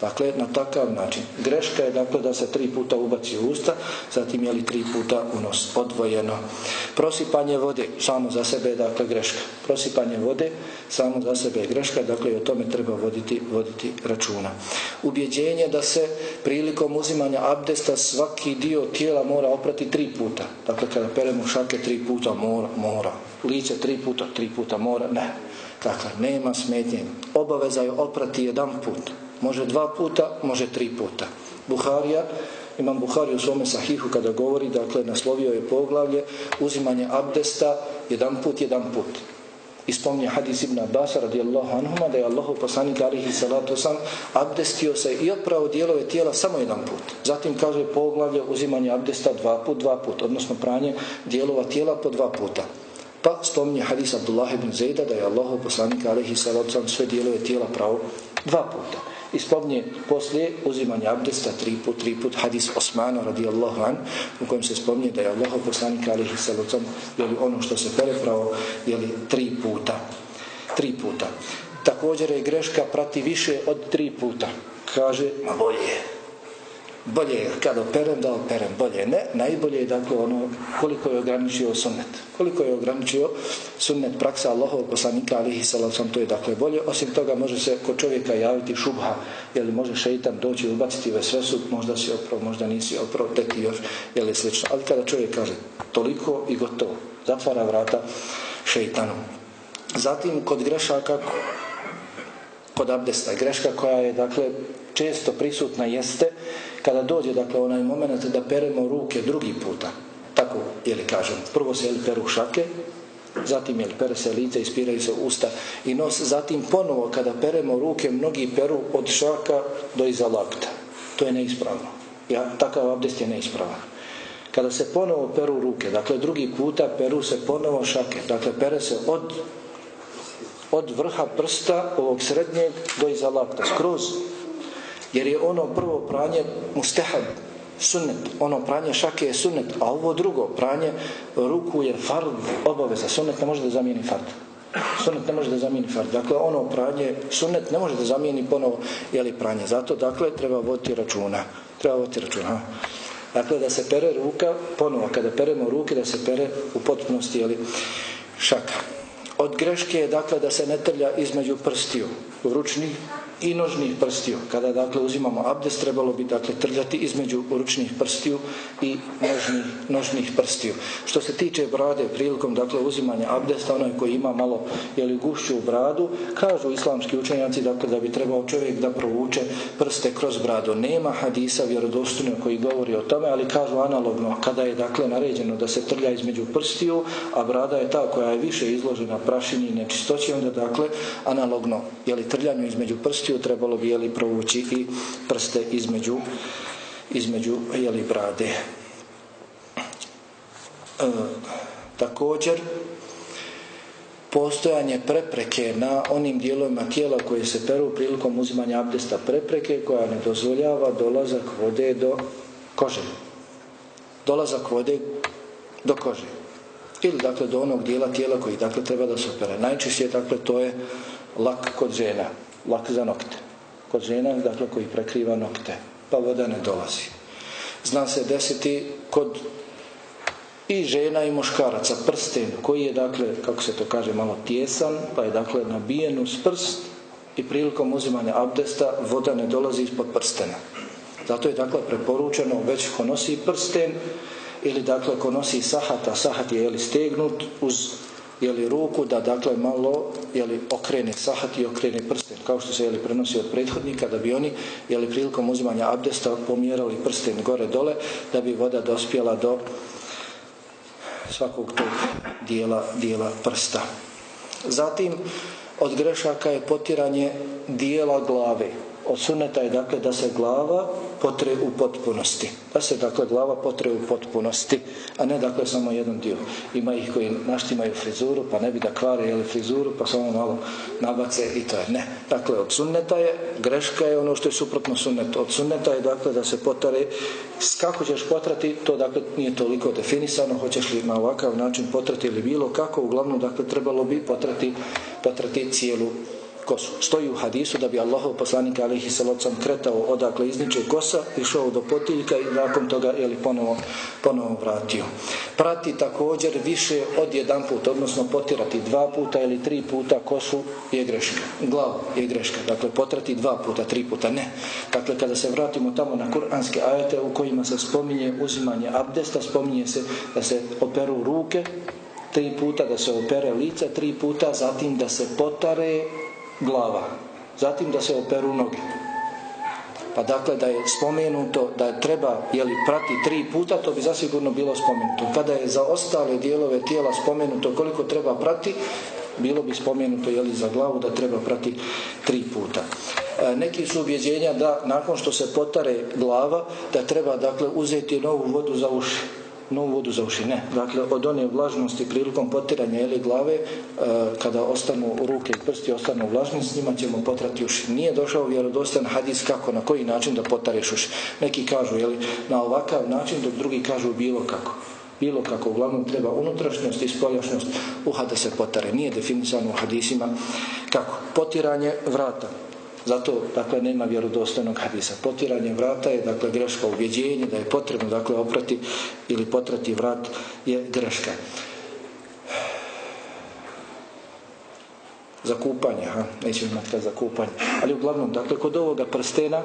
Dakle, na takav način. Greška je dakle da se tri puta ubaci u usta, zatim je li tri puta u nos, odvojeno. Prosipanje vode, samo za sebe je dakle greška. Prosipanje vode, samo za sebe je greška, dakle i o tome treba voditi, voditi računa. Ubjeđenje da se prilikom uzimanja abdesta svaki dio tijela mora oprati tri puta. Dakle, kada peremo šake tri puta mora, mora. Lice tri puta, tri puta mora, ne. Dakle, nema smetnje. Obaveza je oprati jedan put. Može dva puta, može tri puta. Buharija, imam Buhari u svome sahihu kada govori, dakle naslovio je poglavlje uzimanje abdesta jedan put, jedan put. I spominje hadis ibn Abbas radijallahu anhuma da je Allahu poslanik alihi salatu sam abdestio se i opravo dijelove tijela samo jedan put. Zatim kaže poglavlje uzimanje abdesta dva put, dva put, odnosno pranje dijelova tijela po dva puta. Pa spominje hadis Abdullah ibn Zejda da je Allahu poslanik alihi salatu sam sve dijelove tijela pravo dva puta i spominje poslije uzimanja abdesta tri put, tri put hadis Osmana radijallahu an u kojem se spominje da je Allah poslanik alihi jeli ono što se prepravo jeli tri puta tri puta. Također je greška prati više od tri puta. Kaže ma bolje bolje je kad operem da operem bolje. Ne, najbolje je dakle ono koliko je ograničio sunnet. Koliko je ograničio sunnet praksa Allahov poslanika alihi salacom to je dakle bolje. Osim toga može se kod čovjeka javiti šubha. Li može šeitan doći i ubaciti ve svesu možda si opravo, možda nisi opravo teki još li slično, ali kada čovjek kaže toliko i gotovo, zatvara vrata šeitanu. Zatim kod grešaka kod abdesta greška koja je dakle često prisutna jeste kada dođe dakle onaj moment da peremo ruke drugi puta. Tako je li kažem prvo se jeli peru šake zatim jeli pere se lice ispiraju se usta i nos zatim ponovo kada peremo ruke mnogi peru od šaka do iza lakta. To je neispravno. Ja, takav abdest je neispravan. Kada se ponovo peru ruke dakle drugi puta peru se ponovo šake dakle pere se od od vrha prsta ovog srednjeg do iza lakta skroz jer je ono prvo pranje mustahab, sunnet. Ono pranje šake je sunnet, a ovo drugo pranje ruku je fard, obaveza. Sunnet ne može da zamijeni fard. Sunnet ne može da zamijeni fard. Dakle, ono pranje, sunnet ne može da zamijeni ponovo jeli pranje. Zato, dakle, treba voditi računa. Treba voditi računa. Dakle, da se pere ruka, ponovo, kada peremo ruke, da se pere u potpunosti, jeli, šaka. Od greške je, dakle, da se ne trlja između prstiju, ručnih i nožnih prstiju. Kada dakle uzimamo abdest trebalo bi dakle trljati između ručnih prstiju i nožnih, nožnih prstiju. Što se tiče brade prilikom dakle uzimanja abdesta onaj koji ima malo ili gušću bradu, kažu islamski učenjaci dakle da bi trebao čovjek da provuče prste kroz bradu. Nema hadisa vjerodostojnog koji govori o tome, ali kažu analogno kada je dakle naređeno da se trlja između prstiju, a brada je ta koja je više izložena prašini i nečistoći, onda dakle analogno je li trljanju između prstiju trebalo bi jeli provući i prste između između jeli brade. E, također postojanje prepreke na onim dijelovima tijela koje se peru prilikom uzimanja abdesta. Prepreke koja ne dozvoljava dolazak vode do kože. Dolazak vode do kože. Ili dakle do onog dijela tijela koji dakle treba da se opere. Najčešće dakle to je lak kod žena lak za nokte. Kod žena, dakle, koji prekriva nokte, pa voda ne dolazi. Zna se desiti kod i žena i muškaraca prsten koji je, dakle, kako se to kaže, malo tjesan, pa je, dakle, nabijen uz prst i prilikom uzimanja abdesta voda ne dolazi ispod prstena. Zato je, dakle, preporučeno već ko nosi prsten ili, dakle, ko nosi sahata, sahat je, jeli, stegnut uz jeli ruku da dakle malo jeli okrene sahat i okrene prsten kao što se jeli prenosi od prethodnika da bi oni jeli prilikom uzimanja abdesta pomjerali prsten gore dole da bi voda dospjela do svakog tog dijela, dijela prsta. Zatim od grešaka je potiranje dijela glave. Od je dakle da se glava potre u potpunosti. Da se dakle glava potre u potpunosti, a ne dakle samo jedan dio. Ima ih koji naštimaju frizuru, pa ne bi da kvare jeli frizuru, pa samo malo nabace i to je. Ne. Dakle, od sunneta je, greška je ono što je suprotno sunnetu. Od sunneta je dakle da se potare, kako ćeš potrati, to dakle nije toliko definisano, hoćeš li na ovakav način potrati ili bilo kako, uglavnom dakle trebalo bi potrati, potrati cijelu kosu. Stoji u hadisu da bi Allahov poslanik alihi salocam kretao odakle izniče kosa, išao do potiljka i nakon toga je li ponovo, ponovo vratio. Prati također više od jedan put, odnosno potirati dva puta ili tri puta kosu je greška. Glavu je greška. Dakle, potrati dva puta, tri puta, ne. Dakle, kada se vratimo tamo na kuranske ajete u kojima se spominje uzimanje abdesta, spominje se da se operu ruke, tri puta da se opere lice, tri puta, zatim da se potare glava. Zatim da se operu noge. Pa dakle da je spomenuto da treba jeli, prati tri puta, to bi zasigurno bilo spomenuto. Kada je za ostale dijelove tijela spomenuto koliko treba prati, bilo bi spomenuto jeli, za glavu da treba prati tri puta. E, neki su ubjeđenja da nakon što se potare glava, da treba dakle uzeti novu vodu za uši novu vodu za uši. Ne. Dakle, od one vlažnosti prilikom potiranja ili glave, e, kada ostanu ruke i prsti ostanu vlažni, s njima ćemo potrati uši. Nije došao vjerodostan hadis kako, na koji način da potareš uši. Neki kažu, jeli, na ovakav način, dok drugi kažu bilo kako. Bilo kako, uglavnom treba unutrašnjost i spoljašnjost uha da se potare. Nije definisano u hadisima kako. Potiranje vrata. Zato, dakle, nema vjerodostojnog hadisa. Potiranje vrata je, dakle, greška uvjeđenje, da je potrebno, dakle, oprati ili potrati vrat je greška. Za kupanje, ha? nećemo imati za kupanje. Ali uglavnom, dakle, kod ovoga prstena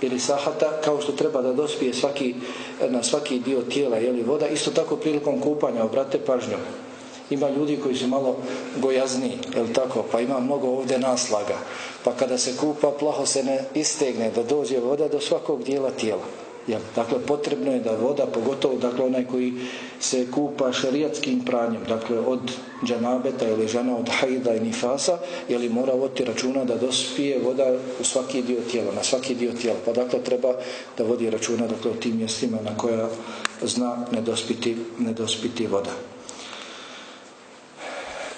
ili sahata, kao što treba da dospije svaki, na svaki dio tijela, jeli voda, isto tako prilikom kupanja, obrate pažnju. Ima ljudi koji su malo gojazni, jel tako, pa ima mnogo ovdje naslaga. Pa kada se kupa, plaho se ne istegne da dođe voda do svakog dijela tijela. Jel? Dakle, potrebno je da voda, pogotovo dakle, onaj koji se kupa šarijatskim pranjem, dakle od džanabeta ili žena od hajda i nifasa, je li mora voditi računa da dospije voda u svaki dio tijela, na svaki dio tijela. Pa dakle, treba da vodi računa dakle, o tim mjestima na koja zna ne dospiti, ne dospiti voda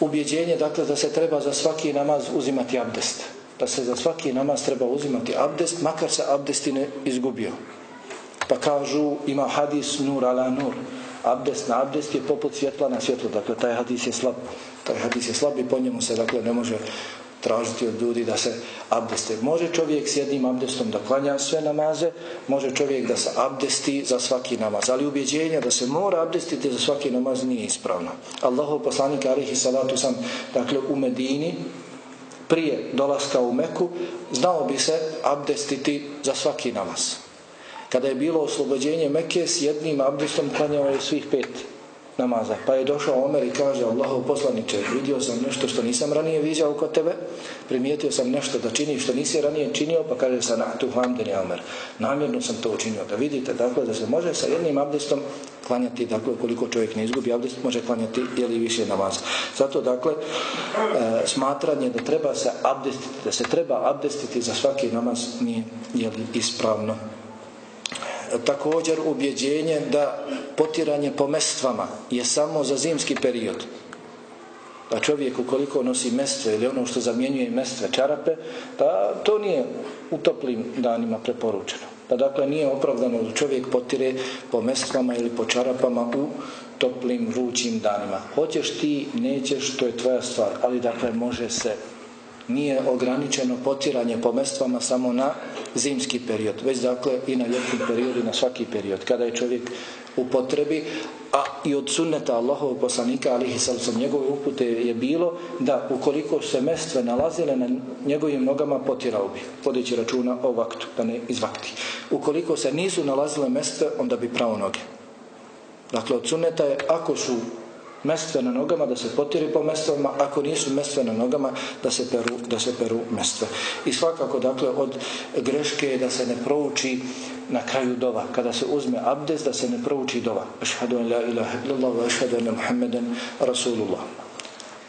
ubjeđenje dakle da se treba za svaki namaz uzimati abdest. Da se za svaki namaz treba uzimati abdest makar se abdesti ne izgubio. Pa kažu ima hadis nur ala nur. Abdest na abdest je poput svjetla na svjetlo dakle taj hadis je slab. Taj hadis je slab i po njemu se dakle ne može tražiti od ljudi da se abdeste. Može čovjek s jednim abdestom da klanja sve namaze, može čovjek da se abdesti za svaki namaz, ali ubjeđenje da se mora abdestiti za svaki namaz nije ispravno. Allahov poslanik alihi salatu sam, dakle u Medini, prije dolaska u Meku, znao bi se abdestiti za svaki namaz. Kada je bilo oslobođenje Meke, s jednim abdestom klanjao je svih pet namaza. Pa je došao Omer i kaže Allahov poslaniče, vidio sam nešto što nisam ranije viđao kod tebe, primijetio sam nešto da čini što nisi ranije činio, pa kaže sa tu hamden je Omer. Namjerno sam to učinio. Da vidite, dakle, da se može sa jednim abdestom klanjati, dakle, koliko čovjek ne izgubi abdest, može klanjati ili više namaza. Zato, dakle, e, smatranje da treba se abdestiti, da se treba abdestiti za svaki namaz nije jeli, ispravno također ubjeđenje da potiranje po mestvama je samo za zimski period. Da čovjek ukoliko nosi mestve ili ono što zamjenjuje mestve čarape, da to nije u toplim danima preporučeno. Da dakle nije opravdano da čovjek potire po mestvama ili po čarapama u toplim, vrućim danima. Hoćeš ti, nećeš, to je tvoja stvar, ali dakle može se nije ograničeno potiranje po mestvama samo na zimski period, već dakle i na ljetni period i na svaki period. Kada je čovjek u potrebi, a i od sunneta Allahovog poslanika alihi sallam njegove upute je bilo da ukoliko se mestve nalazile na njegovim nogama potirao bi, podići računa o vaktu, da ne izvakti. Ukoliko se nisu nalazile mestve, onda bi pravo noge. Dakle, od sunneta je ako su mestve na nogama, da se potiri po mestvama, ako nisu mestve na nogama, da se peru, da se peru mestve. I svakako, dakle, od greške je da se ne prouči na kraju dova. Kada se uzme abdest, da se ne prouči dova. Ašhadu an la ilaha illallah wa ašhadu anna Muhammeden Rasulullah.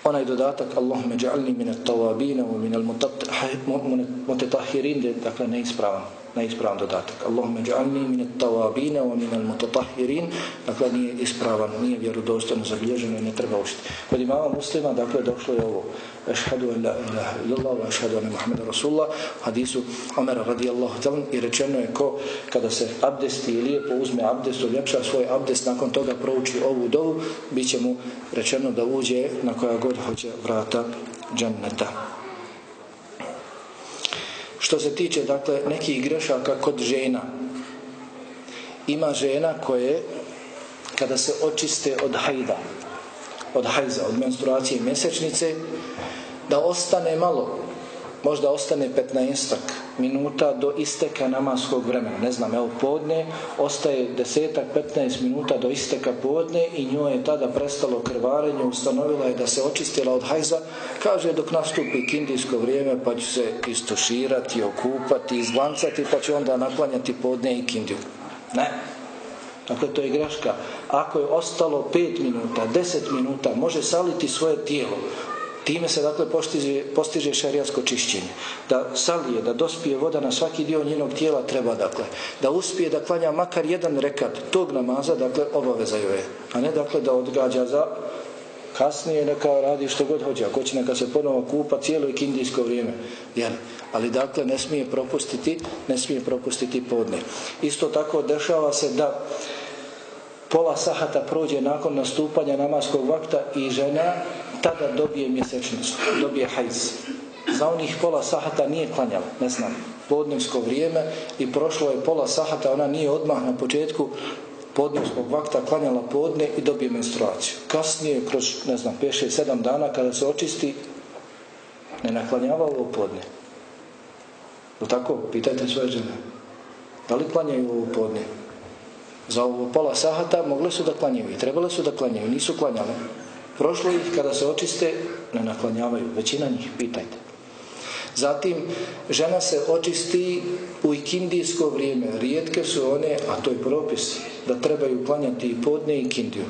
Onaj dodatak Allahumma ja'alni min at-tawabin wa min al-mutatahhirin, dakle neispravan neispravan dodatak. Allahumma ja'alni min at-tawabin wa min al-mutatahhirin. Dakle nije ispravan, nije vjerodostojno zabilježeno i ne treba učiti. Kod imama muslima dakle došlo je ovo Ašhadu an la ilaha illallah wa ašhadu anna Muhammeda Rasulullah hadisu Omera radijallahu ta'ala i rečeno je ko kada se abdesti i lijepo uzme abdest, uljepša svoj abdest, nakon toga prouči ovu dovu, bit će mu rečeno da uđe na koja god hoće vrata džanneta. Što se tiče dakle nekih grešaka kod žena, ima žena koje kada se očiste od hajda, od hajza, od menstruacije mjesečnice, da ostane malo možda ostane 15 minuta do isteka namaskog vremena. Ne znam, evo podne, ostaje desetak, 15 minuta do isteka podne i njoj je tada prestalo krvarenje, ustanovila je da se očistila od hajza, kaže dok nastupi kindijsko vrijeme pa će se istuširati, okupati, izglancati pa će onda naklanjati podne i kindiju. Ne. Dakle, to je greška. Ako je ostalo 5 minuta, 10 minuta, može saliti svoje tijelo Time se dakle postiže, postiže šarijasko čišćenje. Da salije, da dospije voda na svaki dio njenog tijela treba dakle. Da uspije da klanja makar jedan rekat tog namaza, dakle obaveza joj je. A ne dakle da odgađa za kasnije neka radi što god hoće. Ako će neka se ponovo kupa cijelo i kindijsko vrijeme. Jel? Ali dakle ne smije propustiti, ne smije propustiti podne. Isto tako dešava se da pola sahata prođe nakon nastupanja namaskog vakta i žena tada dobije mjesečnicu, dobije hajz. Za onih pola sahata nije klanjala, ne znam, podnevsko vrijeme i prošlo je pola sahata, ona nije odmah na početku podnevskog vakta klanjala podne i dobije menstruaciju. Kasnije, kroz, ne znam, 5-6-7 dana, kada se očisti, ne naklanjava ovo podne. Je tako? Pitajte svoje žene. Da li klanjaju ovo podne? Za ovo pola sahata mogle su da klanjaju i trebale su da klanjaju, nisu klanjale. Prošlo ih kada se očiste, ne naklanjavaju. Većina njih, pitajte. Zatim, žena se očisti u ikindijsko vrijeme. Rijetke su one, a to je propis, da trebaju klanjati i podne i kindiju.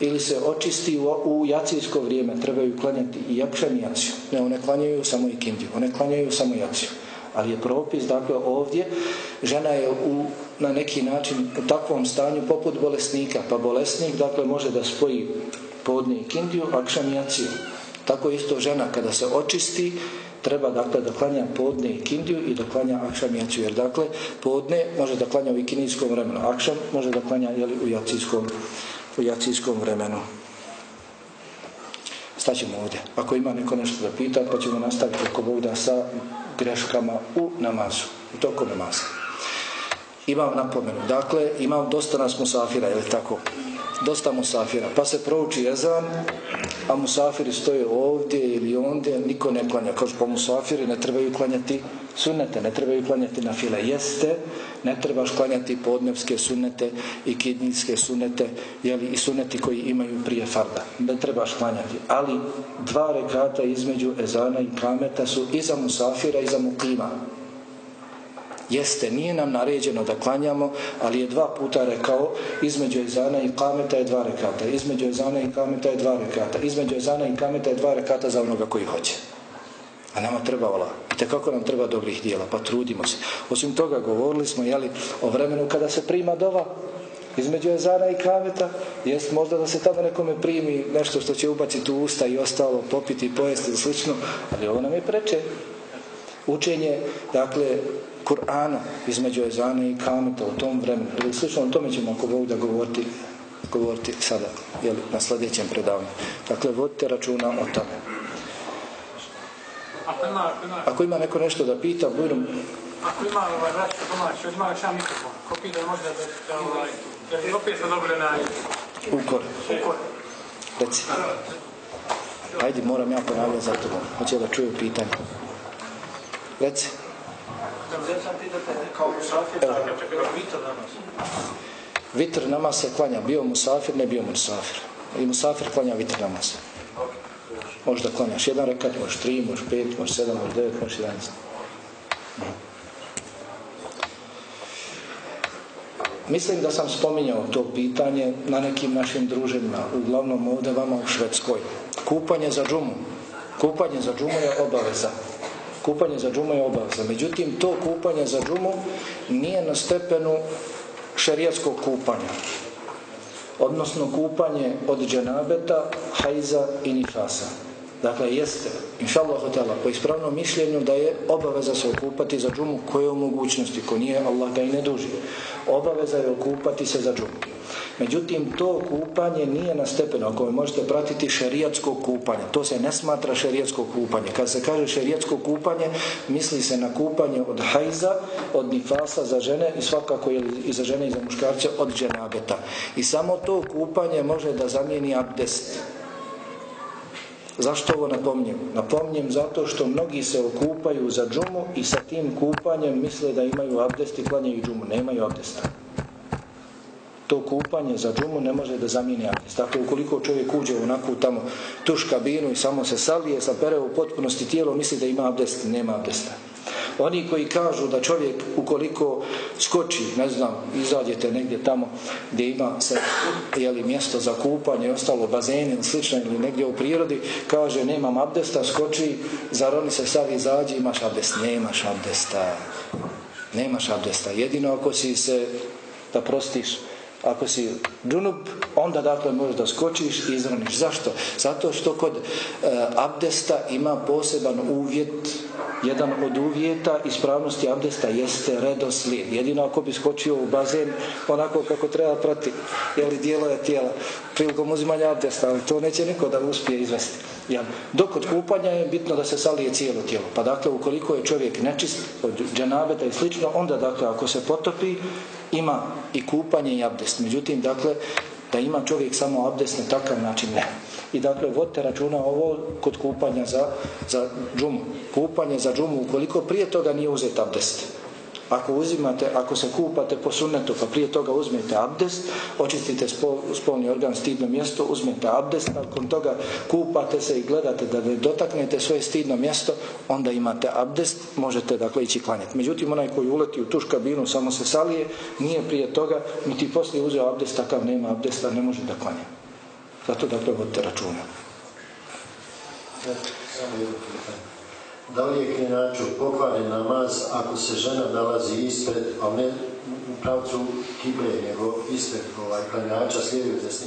Ili se očisti u, u jacijsko vrijeme, trebaju klanjati i jakšan jaciju. Ne, one klanjaju samo i kindiju. One klanjaju samo jaciju. Ali je propis, dakle, ovdje žena je u, na neki način u takvom stanju poput bolesnika. Pa bolesnik, dakle, može da spoji podne i kindiju, akšam i aciju. Tako isto žena kada se očisti, treba dakle da klanja podne i kindiju i da klanja akšam i aciju. Jer dakle, podne može da klanja u ikindijskom vremenu, akšam može da klanja jeli, u jacijskom, u jacijskom vremenu. Staćemo ovdje. Ako ima neko nešto da pita, pa ćemo nastaviti ako Bog da sa greškama u namazu, u toku namaza. Imam napomenu. Dakle, imam dosta nas musafira, je li tako? Dosta musafira. Pa se prouči jezan, a musafiri stoje ovdje ili ondje, niko ne klanja. Kao pa musafiri ne trebaju klanjati sunnete, ne trebaju klanjati na file. Jeste, ne trebaš klanjati podnevske sunnete i kidnijske sunnete, jeli, i sunneti koji imaju prije farda. Ne trebaš klanjati. Ali dva rekata između ezana i kameta su i za musafira i za muklima. Jeste, nije nam naređeno da klanjamo, ali je dva puta rekao između ezana i kameta je dva rekata, između ezana i kameta je dva rekata, između ezana i kameta je dva rekata za onoga koji hoće. A nama treba ola. I kako nam treba dobrih dijela, pa trudimo se. Osim toga govorili smo jeli, o vremenu kada se prima dova, između ezana i kameta, jest možda da se tamo nekome primi nešto što će ubaciti u usta i ostalo, popiti i pojesti i slično, ali ovo nam je preče. Učenje, dakle, Kur'ana između ezana i kameta u tom vremenu. Ili slično o tome ćemo ako Bog da govoriti, govoriti sada, jel, na sljedećem predavanju. Dakle, vodite računa o tome. Ako ima neko nešto da pita, budem... Ako ima ovaj vraća domaći, ima li sam mikrofon? Ko pita možda da, da ovaj, jer opet smo dobili na... Ukor. Ukor. Reci. Ajde, moram ja ponavljati za tobom. Hoće da čuju pitanje. Reci. Vitr nama se klanja, bio musafir, ne bio musafir. I musafir klanja vitr namaz. Možda klanjaš jedan rekat, možeš tri, možeš pet, možeš sedam, možeš devet, možeš jedanest. Mislim da sam spominjao to pitanje na nekim našim druženjima, uglavnom ovdje vama u Švedskoj. Kupanje za džumu. Kupanje za džumu je obaveza. Kupanje za džumu je obaveza. Međutim, to kupanje za džumu nije na stepenu šerijatskog kupanja. Odnosno kupanje od dženabeta, hajza i nifasa. Dakle, jeste, inša Allah, po ispravnom mišljenju da je obaveza se okupati za džumu koje u mogućnosti, ko nije Allah ga i ne duži. Obaveza je okupati se za džumu. Međutim, to kupanje nije na stepenu, ako možete pratiti šerijatsko kupanje. To se ne smatra šerijatsko kupanje. Kad se kaže šerijatsko kupanje, misli se na kupanje od hajza, od nifasa za žene i svakako i za žene i za muškarce od dženabeta. I samo to kupanje može da zamijeni abdest. Zašto ovo napominjem? Napominjem zato što mnogi se okupaju za džumu i sa tim kupanjem misle da imaju abdest i klanjaju džumu. Nemaju abdesta to kupanje za džumu ne može da zamijeni abdest. Dakle, ukoliko čovjek uđe u onakvu tamo tuš kabinu i samo se salije, sapere u potpunosti tijelo, misli da ima abdest, nema abdesta. Oni koji kažu da čovjek ukoliko skoči, ne znam, izađete negdje tamo gdje ima se jeli, mjesto za kupanje ostalo bazene ili slično ili negdje u prirodi, kaže nemam abdesta, skoči, zaroni se sad izađe, imaš abdest. Nemaš abdesta. Nemaš abdesta. Jedino ako si se da prostiš ako si džunup, onda dakle možeš da skočiš i izraniš. Zašto? Zato što kod e, abdesta ima poseban uvjet, jedan od uvjeta ispravnosti abdesta jeste redoslijed. Jedino ako bi skočio u bazen onako kako treba prati, li dijelo je tijela prilikom uzimanja abdesta, ali to neće niko da uspije izvesti. Jel? Dok kod kupanja je bitno da se salije cijelo tijelo. Pa dakle, ukoliko je čovjek nečist od dženabeta i slično, onda dakle, ako se potopi, ima i kupanje i abdest. Međutim, dakle, da ima čovjek samo abdest na takav način, ne. I dakle, vodite računa ovo kod kupanja za, za džumu. Kupanje za džumu, ukoliko prije toga nije uzet abdest ako uzimate, ako se kupate po sunnetu, pa prije toga uzmete abdest, očistite spolni organ stidno mjesto, uzmete abdest, nakon toga kupate se i gledate da ne dotaknete svoje stidno mjesto, onda imate abdest, možete dakle ići klanjati. Međutim, onaj koji uleti u tuš kabinu, samo se salije, nije prije toga, niti poslije uzeo abdest, takav nema abdesta, ne može da klanja. Zato dakle vodite računa. Da li je klinjaču pokvaren namaz ako se žena nalazi ispred, a ne u pravcu kible, nego ispred ovaj, klanjača s lijeve desne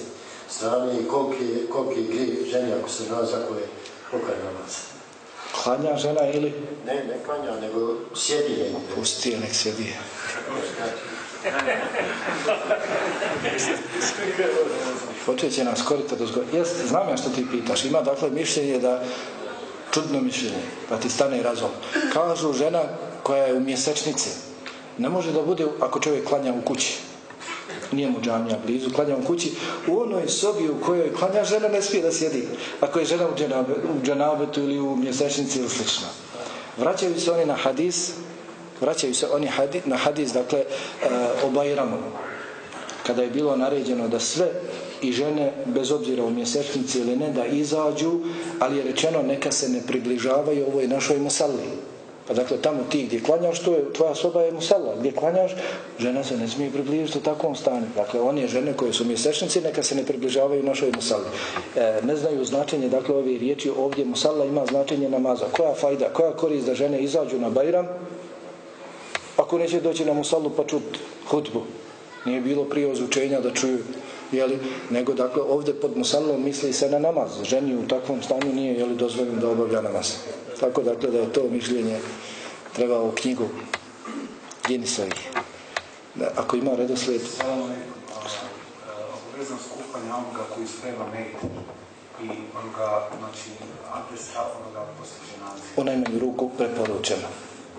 strane i koliki je, koliki je grije ženi ako se nalazi ako je pokvaren namaz? Klanja žena ili? Ne, ne klanja, nego sjedi. Pusti je, nek sjedi. Počet će nas korito do zgora. Jest, znam ja što ti pitaš. Ima dakle mišljenje da čudno mišljenje, pa ti stane razum. Kažu žena koja je u mjesečnici, ne može da bude ako čovjek klanja u kući. Nije mu džamija blizu, klanja u kući. U onoj sobi u kojoj klanja žena ne smije da sjedi. Ako je žena u, dženabe, u dženabetu ili u mjesečnici ili slično. Vraćaju se oni na hadis, vraćaju se oni hadi, na hadis, dakle, e, o Bajramu. Kada je bilo naređeno da sve i žene, bez obzira u mjesečnici ili ne, da izađu, ali je rečeno neka se ne približavaju ovoj našoj musalli. Pa dakle, tamo ti gdje klanjaš, to je, tvoja soba je musalla. Gdje klanjaš, žena se ne smije približiti u takvom stanju. Dakle, one žene koje su mjesečnici, neka se ne približavaju našoj musalli. E, ne znaju značenje, dakle, ove riječi, ovdje musalla ima značenje namaza. Koja fajda, koja korist da žene izađu na Bajram, ako neće doći na musallu pa čut hutbu. Nije bilo prije ozučenja da čuju jeli, nego dakle ovdje pod musallom misli se na namaz. Ženi u takvom stanju nije jeli, dozvoljeno da obavlja namaz. Tako dakle da je to mišljenje treba u knjigu Ginisovih. Da, ako ima redoslijed... Obavezno skupanje onoga koji sprema med i onoga, znači, abdesta onoga ženaze. U najmanju ruku preporučeno.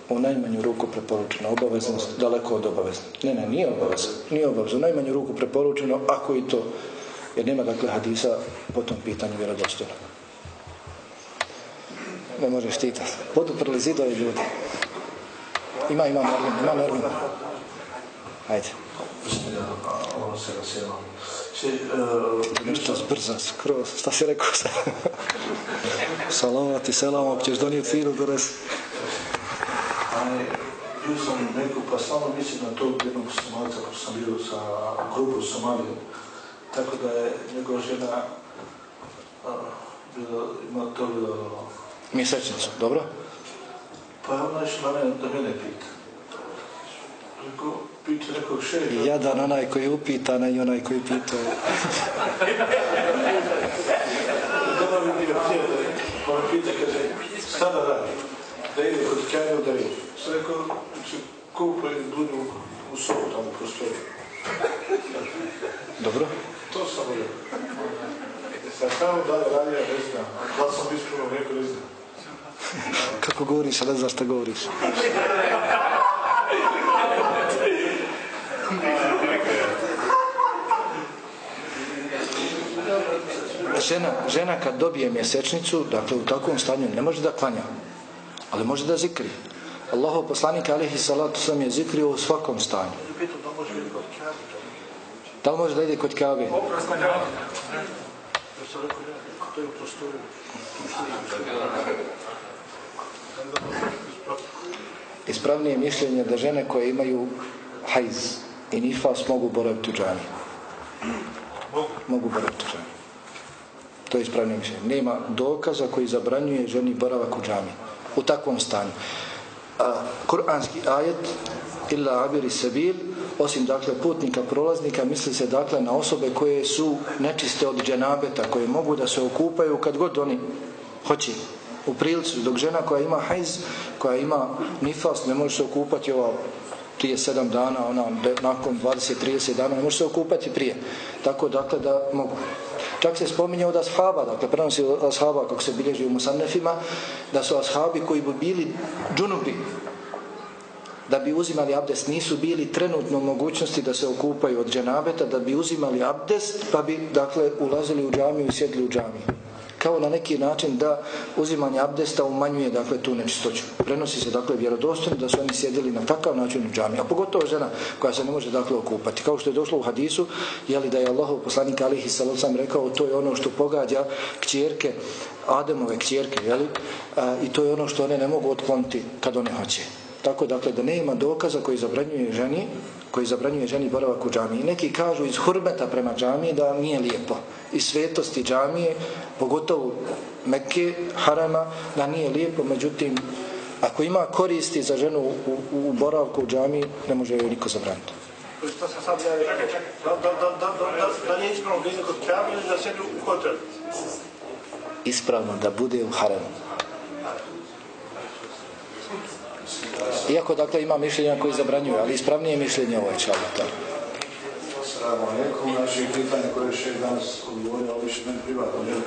U najmanju ruku preporučeno. Obaveznost daleko od obavezno. Ne, ne, nije obavezno. Nije obavezno. Najmanju ruku preporučeno, ako i to. Jer nema dakle hadisa po tom pitanju vjerodostojno. Ne može štitati. Poduprli zidovi ljudi. Ima, ima Merlin, ima Merlin. Ajde. Ovo se rasjelo. Če, Nešto zbrza, skroz. Šta si rekao sad? Salavat i selam, ćeš donijeti filu do res. Bio sam neku, pa stalno mislim na tog jednog Somalca, ko sam bio sa grupu Somaliju. Tako da je njegova žena ima to bilo... Mjesečnicu, dobro? Pa je ona išla mene, da mene pita. Rekao, pita nekog šeha. Jadan onaj koji je upitan i onaj koji pita. Dobar mi bio prijatelj, pa me pita, kaže, šta da radi? Da ide kod Kajno da ide. Sam rekao, će kupa i budu u sobu tamo u prostoriju. Dobro? To sam volio. Sad tamo da li radio, ne znam. Da sam ispravno rekao, ne znam. Kako govoriš, a ne znaš šta govoriš. Žena, žena kad dobije mjesečnicu, dakle u takvom stanju ne može da klanja, ali može da zikri. Allahov poslanik alihi salatu sam je zikrio u svakom stanju. Da li može da ide kod Kabe? Ispravnije mišljenje da žene koje imaju hajz i nifas mogu boraviti u džani. Mogu boraviti u džani. To je ispravnije mišljenje. Nema dokaza koji zabranjuje ženi boravak u džami. U takvom stanju. A, Kur'anski ajet illa abiri sebil osim dakle putnika prolaznika misli se dakle na osobe koje su nečiste od dženabeta koje mogu da se okupaju kad god oni hoće. U prilici dok žena koja ima hajz koja ima nifas ne može se okupati ova prije sedam dana ona nakon 20-30 dana ne može se okupati prije tako dakle da mogu Čak se spominje od ashaba, dakle prenosi od ashaba kako se bilježi u Musannefima, da su ashabi koji bi bili džunubi, da bi uzimali abdest, nisu bili trenutno mogućnosti da se okupaju od dženabeta, da bi uzimali abdest, pa bi dakle ulazili u džamiju i sjedli u džamiju. Kao na neki način da uzimanje abdesta umanjuje dakle tu nečistoću. Prenosi se dakle vjerodostojno da su oni sjedili na takav način u džamiji, a pogotovo žena koja se ne može dakle okupati. Kao što je došlo u hadisu, je li da je Allahov poslanik alihi sallam rekao, to je ono što pogađa kćerke, Ademove kćerke, je li? A, I to je ono što one ne mogu otkloniti kad one hoće. Tako dakle da nema dokaza koji zabranjuje ženi koji zabranjuje ženi boravak u džamiji. Neki kažu iz hurbeta prema džamiji da nije lijepo. Iz svetosti džamije, pogotovo Mekke, harama, da nije lijepo. Međutim, ako ima koristi za ženu u, u, u boravku u džamiji, ne može joj niko zabraniti. Što sam sad ja rekao? Da, da, da, da, da, da, da nije ispravno da ide kod Kajno ili da sjedi u hotel. Ispravno da bude u haremu. Iako dakle ima mišljenja koji zabranjuju, ali ispravnije mišljenje ovo je čalata. Salamu alaikum, znači pitanje koje je šeh danas odgovorio, ovo više meni privatno, jer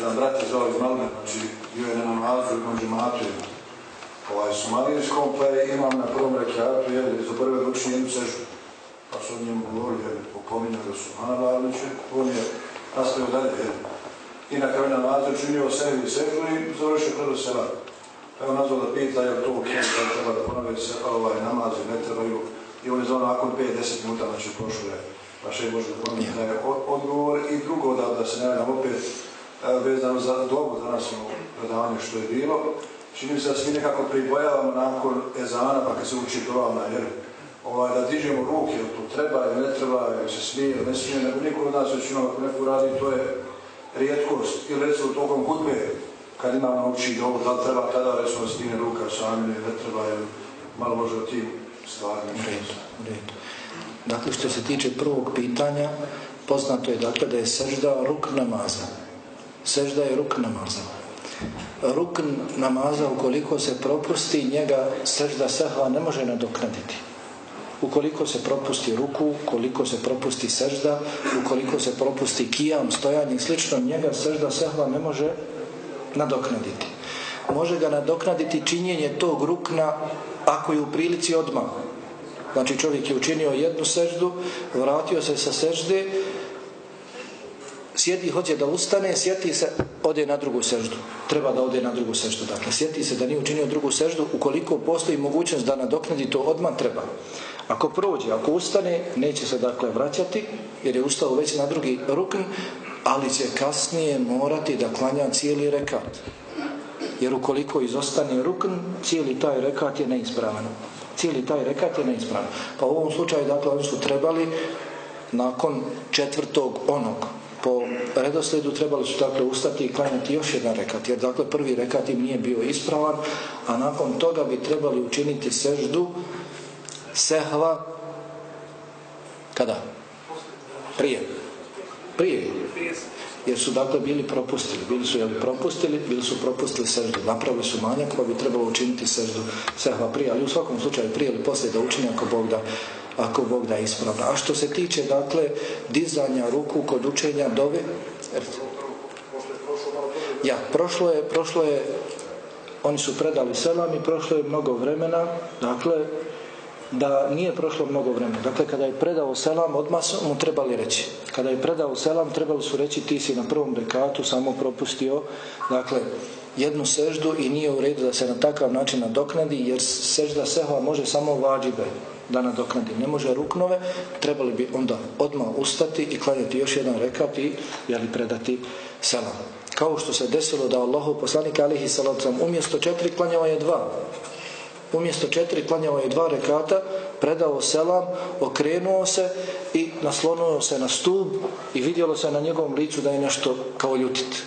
jedan brat je zvao iz Malme, znači bio je na namazu, džematu, ovaj, somalijskom, pa je imam na prvom rekiatu, jer je za prve ručni jednu sežu, pa su o njemu govorili, jer je popominjali da su Hanabavliće, on je nastavio dalje, i na kraju namazu činio sebi sežu i završio prvo sela. On nazvao da pita, je to ok, da treba da ponove se, ovaj, namazu, ne trebaju, i on je zvao nakon 5-10 minuta, znači prošlo je, pa še može da ponoviti da odgovor i drugo da, da se ne opet e, vezano za dobu danas u predavanju što je bilo. Čini se da svi nekako pribojavamo nakon ezana, pa kad se uči dova na jer ovaj, da dižemo ruke, jel to treba ili ne treba, ili se smije ili ne smije, nego niko od nas već ima, ako radi, to je rijetkost. Ili recimo tokom hudbe, kad ima nauči dovu, da li treba tada recimo stine ruka sami ili ne treba, ili malo može o tim stvarima. Dakle, što se tiče prvog pitanja, poznato je dakle da je sežda ruk namaza. Sežda je ruk namaza. Ruk namaza, ukoliko se propusti, njega sežda sahva ne može nadoknaditi. Ukoliko se propusti ruku, ukoliko se propusti sežda, ukoliko se propusti kijam, stojanje i slično, njega sežda sahva ne može nadoknaditi. Može ga nadoknaditi činjenje tog rukna ako je u prilici odmah. Znači čovjek je učinio jednu seždu, vratio se sa sežde, sjeti, hoće da ustane, sjeti se, ode na drugu seždu. Treba da ode na drugu seždu. Dakle, sjeti se da nije učinio drugu seždu, ukoliko postoji mogućnost da nadoknadi to odmah treba. Ako prođe, ako ustane, neće se dakle vraćati, jer je ustao već na drugi rukn, ali će kasnije morati da klanja cijeli rekat. Jer ukoliko izostane rukn, cijeli taj rekat je neispravan. Cijeli taj rekat je neispravan. Pa u ovom slučaju, dakle, oni su trebali nakon četvrtog onog po redosledu trebali su dakle ustati i klanjati još jedan rekat, jer dakle prvi rekat im nije bio ispravan, a nakon toga bi trebali učiniti seždu sehva kada? Prije. Prije. Jer su dakle bili propustili. Bili su jeli propustili, bili su propustili seždu. Napravili su manjak pa bi trebalo učiniti seždu sehva prije. Ali u svakom slučaju prije ili poslije da učini ako Bog da ako Bog da ispravno. A što se tiče, dakle, dizanja ruku kod učenja dove, ja, prošlo je, prošlo je, oni su predali selam i prošlo je mnogo vremena, dakle, da nije prošlo mnogo vremena. Dakle, kada je predao selam, odmah su mu trebali reći. Kada je predao selam, trebali su reći ti si na prvom rekatu samo propustio, dakle, jednu seždu i nije u redu da se na takav način nadoknadi, jer sežda sehva može samo vađibe da nadoknadi. Ne može ruknove, trebali bi onda odmah ustati i klanjati još jedan rekat i jeli, predati selam. Kao što se desilo da Allahu poslanik alihi salacom umjesto četiri klanjava je dva. Umjesto četiri klanjava je dva rekata, predao selam, okrenuo se i naslonuo se na stup i vidjelo se na njegovom licu da je nešto kao ljutit.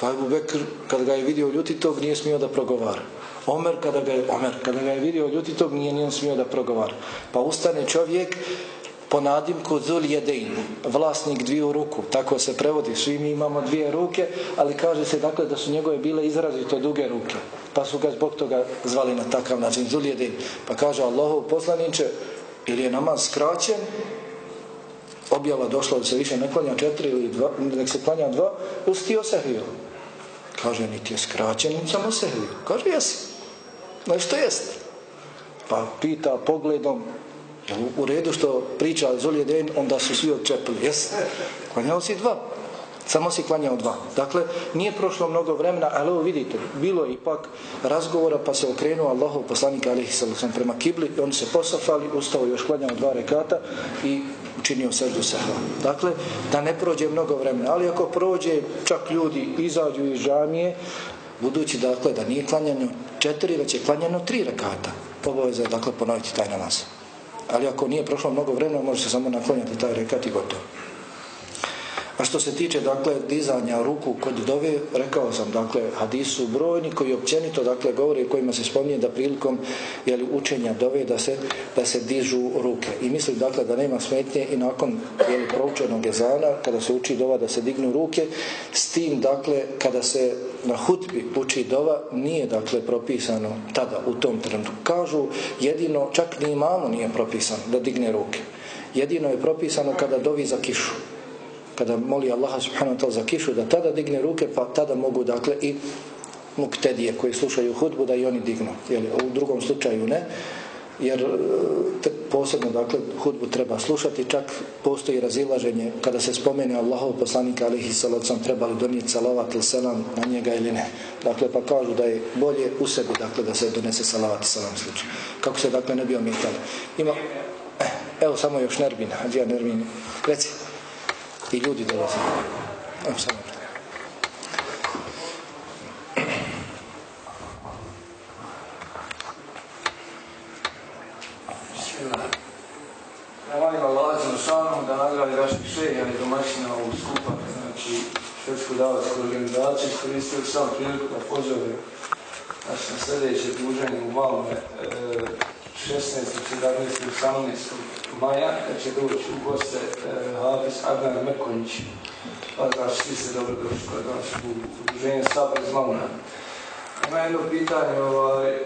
Pa Ebu Bekr, kad ga je vidio ljutitog, nije smio da progovara. Omer kada ga je, Omer, kada ga je vidio ljutitog, nije nijem smio da progovara. Pa ustane čovjek po nadimku Zul Jedein, vlasnik dviju ruku. Tako se prevodi, svi mi imamo dvije ruke, ali kaže se dakle da su njegove bile izrazito duge ruke. Pa su ga zbog toga zvali na takav način, Zul Jedein. Pa kaže Allahov poslaniče, ili je namaz skraćen, objava došla da se više ne klanja četiri ili dva, nek se klanja dva, ili si ti osehio? Kaže, niti je skraćen, niti sam osehio. Kaže, jesi. Znači, što jest? Pa pita pogledom, u redu što priča Zuljedin, onda su svi odčepili. Jes? Klanjao si dva. Samo si klanjao dva. Dakle, nije prošlo mnogo vremena, ali ovo vidite, bilo je ipak razgovora, pa se okrenuo Allahov poslanik alihi sallam prema kibli, oni se posafali, ustao još klanjao dva rekata i učinio seždu sehva. Dakle, da ne prođe mnogo vremena, ali ako prođe, čak ljudi izađu iz džamije, budući dakle da nije klanjano četiri, već je klanjano tri rekata. Obaveza je dakle ponoviti taj namaz. Ali ako nije prošlo mnogo vremena, može se samo naklanjati taj rekat i gotovo. A što se tiče dakle dizanja ruku kod dove, rekao sam dakle hadisu brojni koji općenito dakle govore kojima se spominje da prilikom jeli, učenja dove da se, da se dižu ruke. I mislim dakle da nema smetnje i nakon jeli, proučenog ezana kada se uči dova da se dignu ruke s tim dakle kada se na hutbi uči dova nije dakle propisano tada u tom trenutku. Kažu jedino čak ni imamo nije propisano da digne ruke. Jedino je propisano kada dovi za kišu kada moli Allaha subhanahu wa ta'ala za kišu da tada digne ruke pa tada mogu dakle i muktedije koji slušaju hudbu da i oni dignu Jeli, u drugom slučaju ne jer e, posebno dakle hudbu treba slušati čak postoji razilaženje kada se spomene Allahov poslanika alihi salacom treba li donijeti salavat ili selam na njega ili ne. Dakle pa kažu da je bolje u sebi dakle da se donese salavat i salam slučaj kako se dakle ne bi omitali ima eh, evo samo još Nerbina Hadžija Nerbina reci i ljudi dolaze. Evo samo. Molim Allah Đelšanom da nagradi vaših i domaćina ovog skupa, znači švedsku davatsku organizaciju, iskoristili sam priliku da pozove znači, na sljedeće druženje u Malme e, 16. 17. 18. maja, kad će doći u goste e, Hafiz Adnan Mekonjić. Pa znači, svi ste dobro došli kod nas u udruženje Sabor iz Malmuna. Ima jedno pitanje, ovaj, e,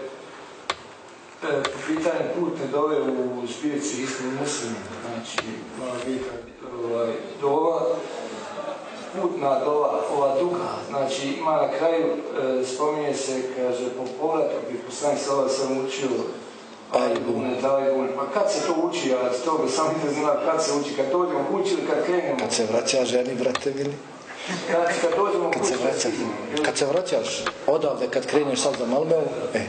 po pitanju putne dove u zbirci Islam Muslim, znači, ovaj, dova, putna dova, ova duga, znači ima na kraju, e, spominje se, kaže, po povratu bi poslanik sada sam učio Ajbun, Ajbun, pa kad se to uči, ja s toga sam ne znam kad se uči, kad dođemo kući ili kad krenemo? Kad se vraća ženi, brate mili. Kad, kad dođemo Kad kući, se vraća, kad se vraćaš odavde, kad kreneš sad za Malmeu, e,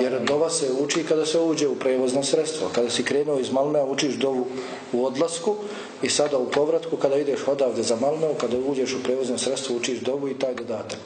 jer dova se uči kada se uđe u prevozno sredstvo. Kada si krenuo iz Malmea, učiš dovu u odlasku i sada u povratku, kada ideš odavde za Malmeu, kada uđeš u prevozno sredstvo, učiš dovu i taj dodatak.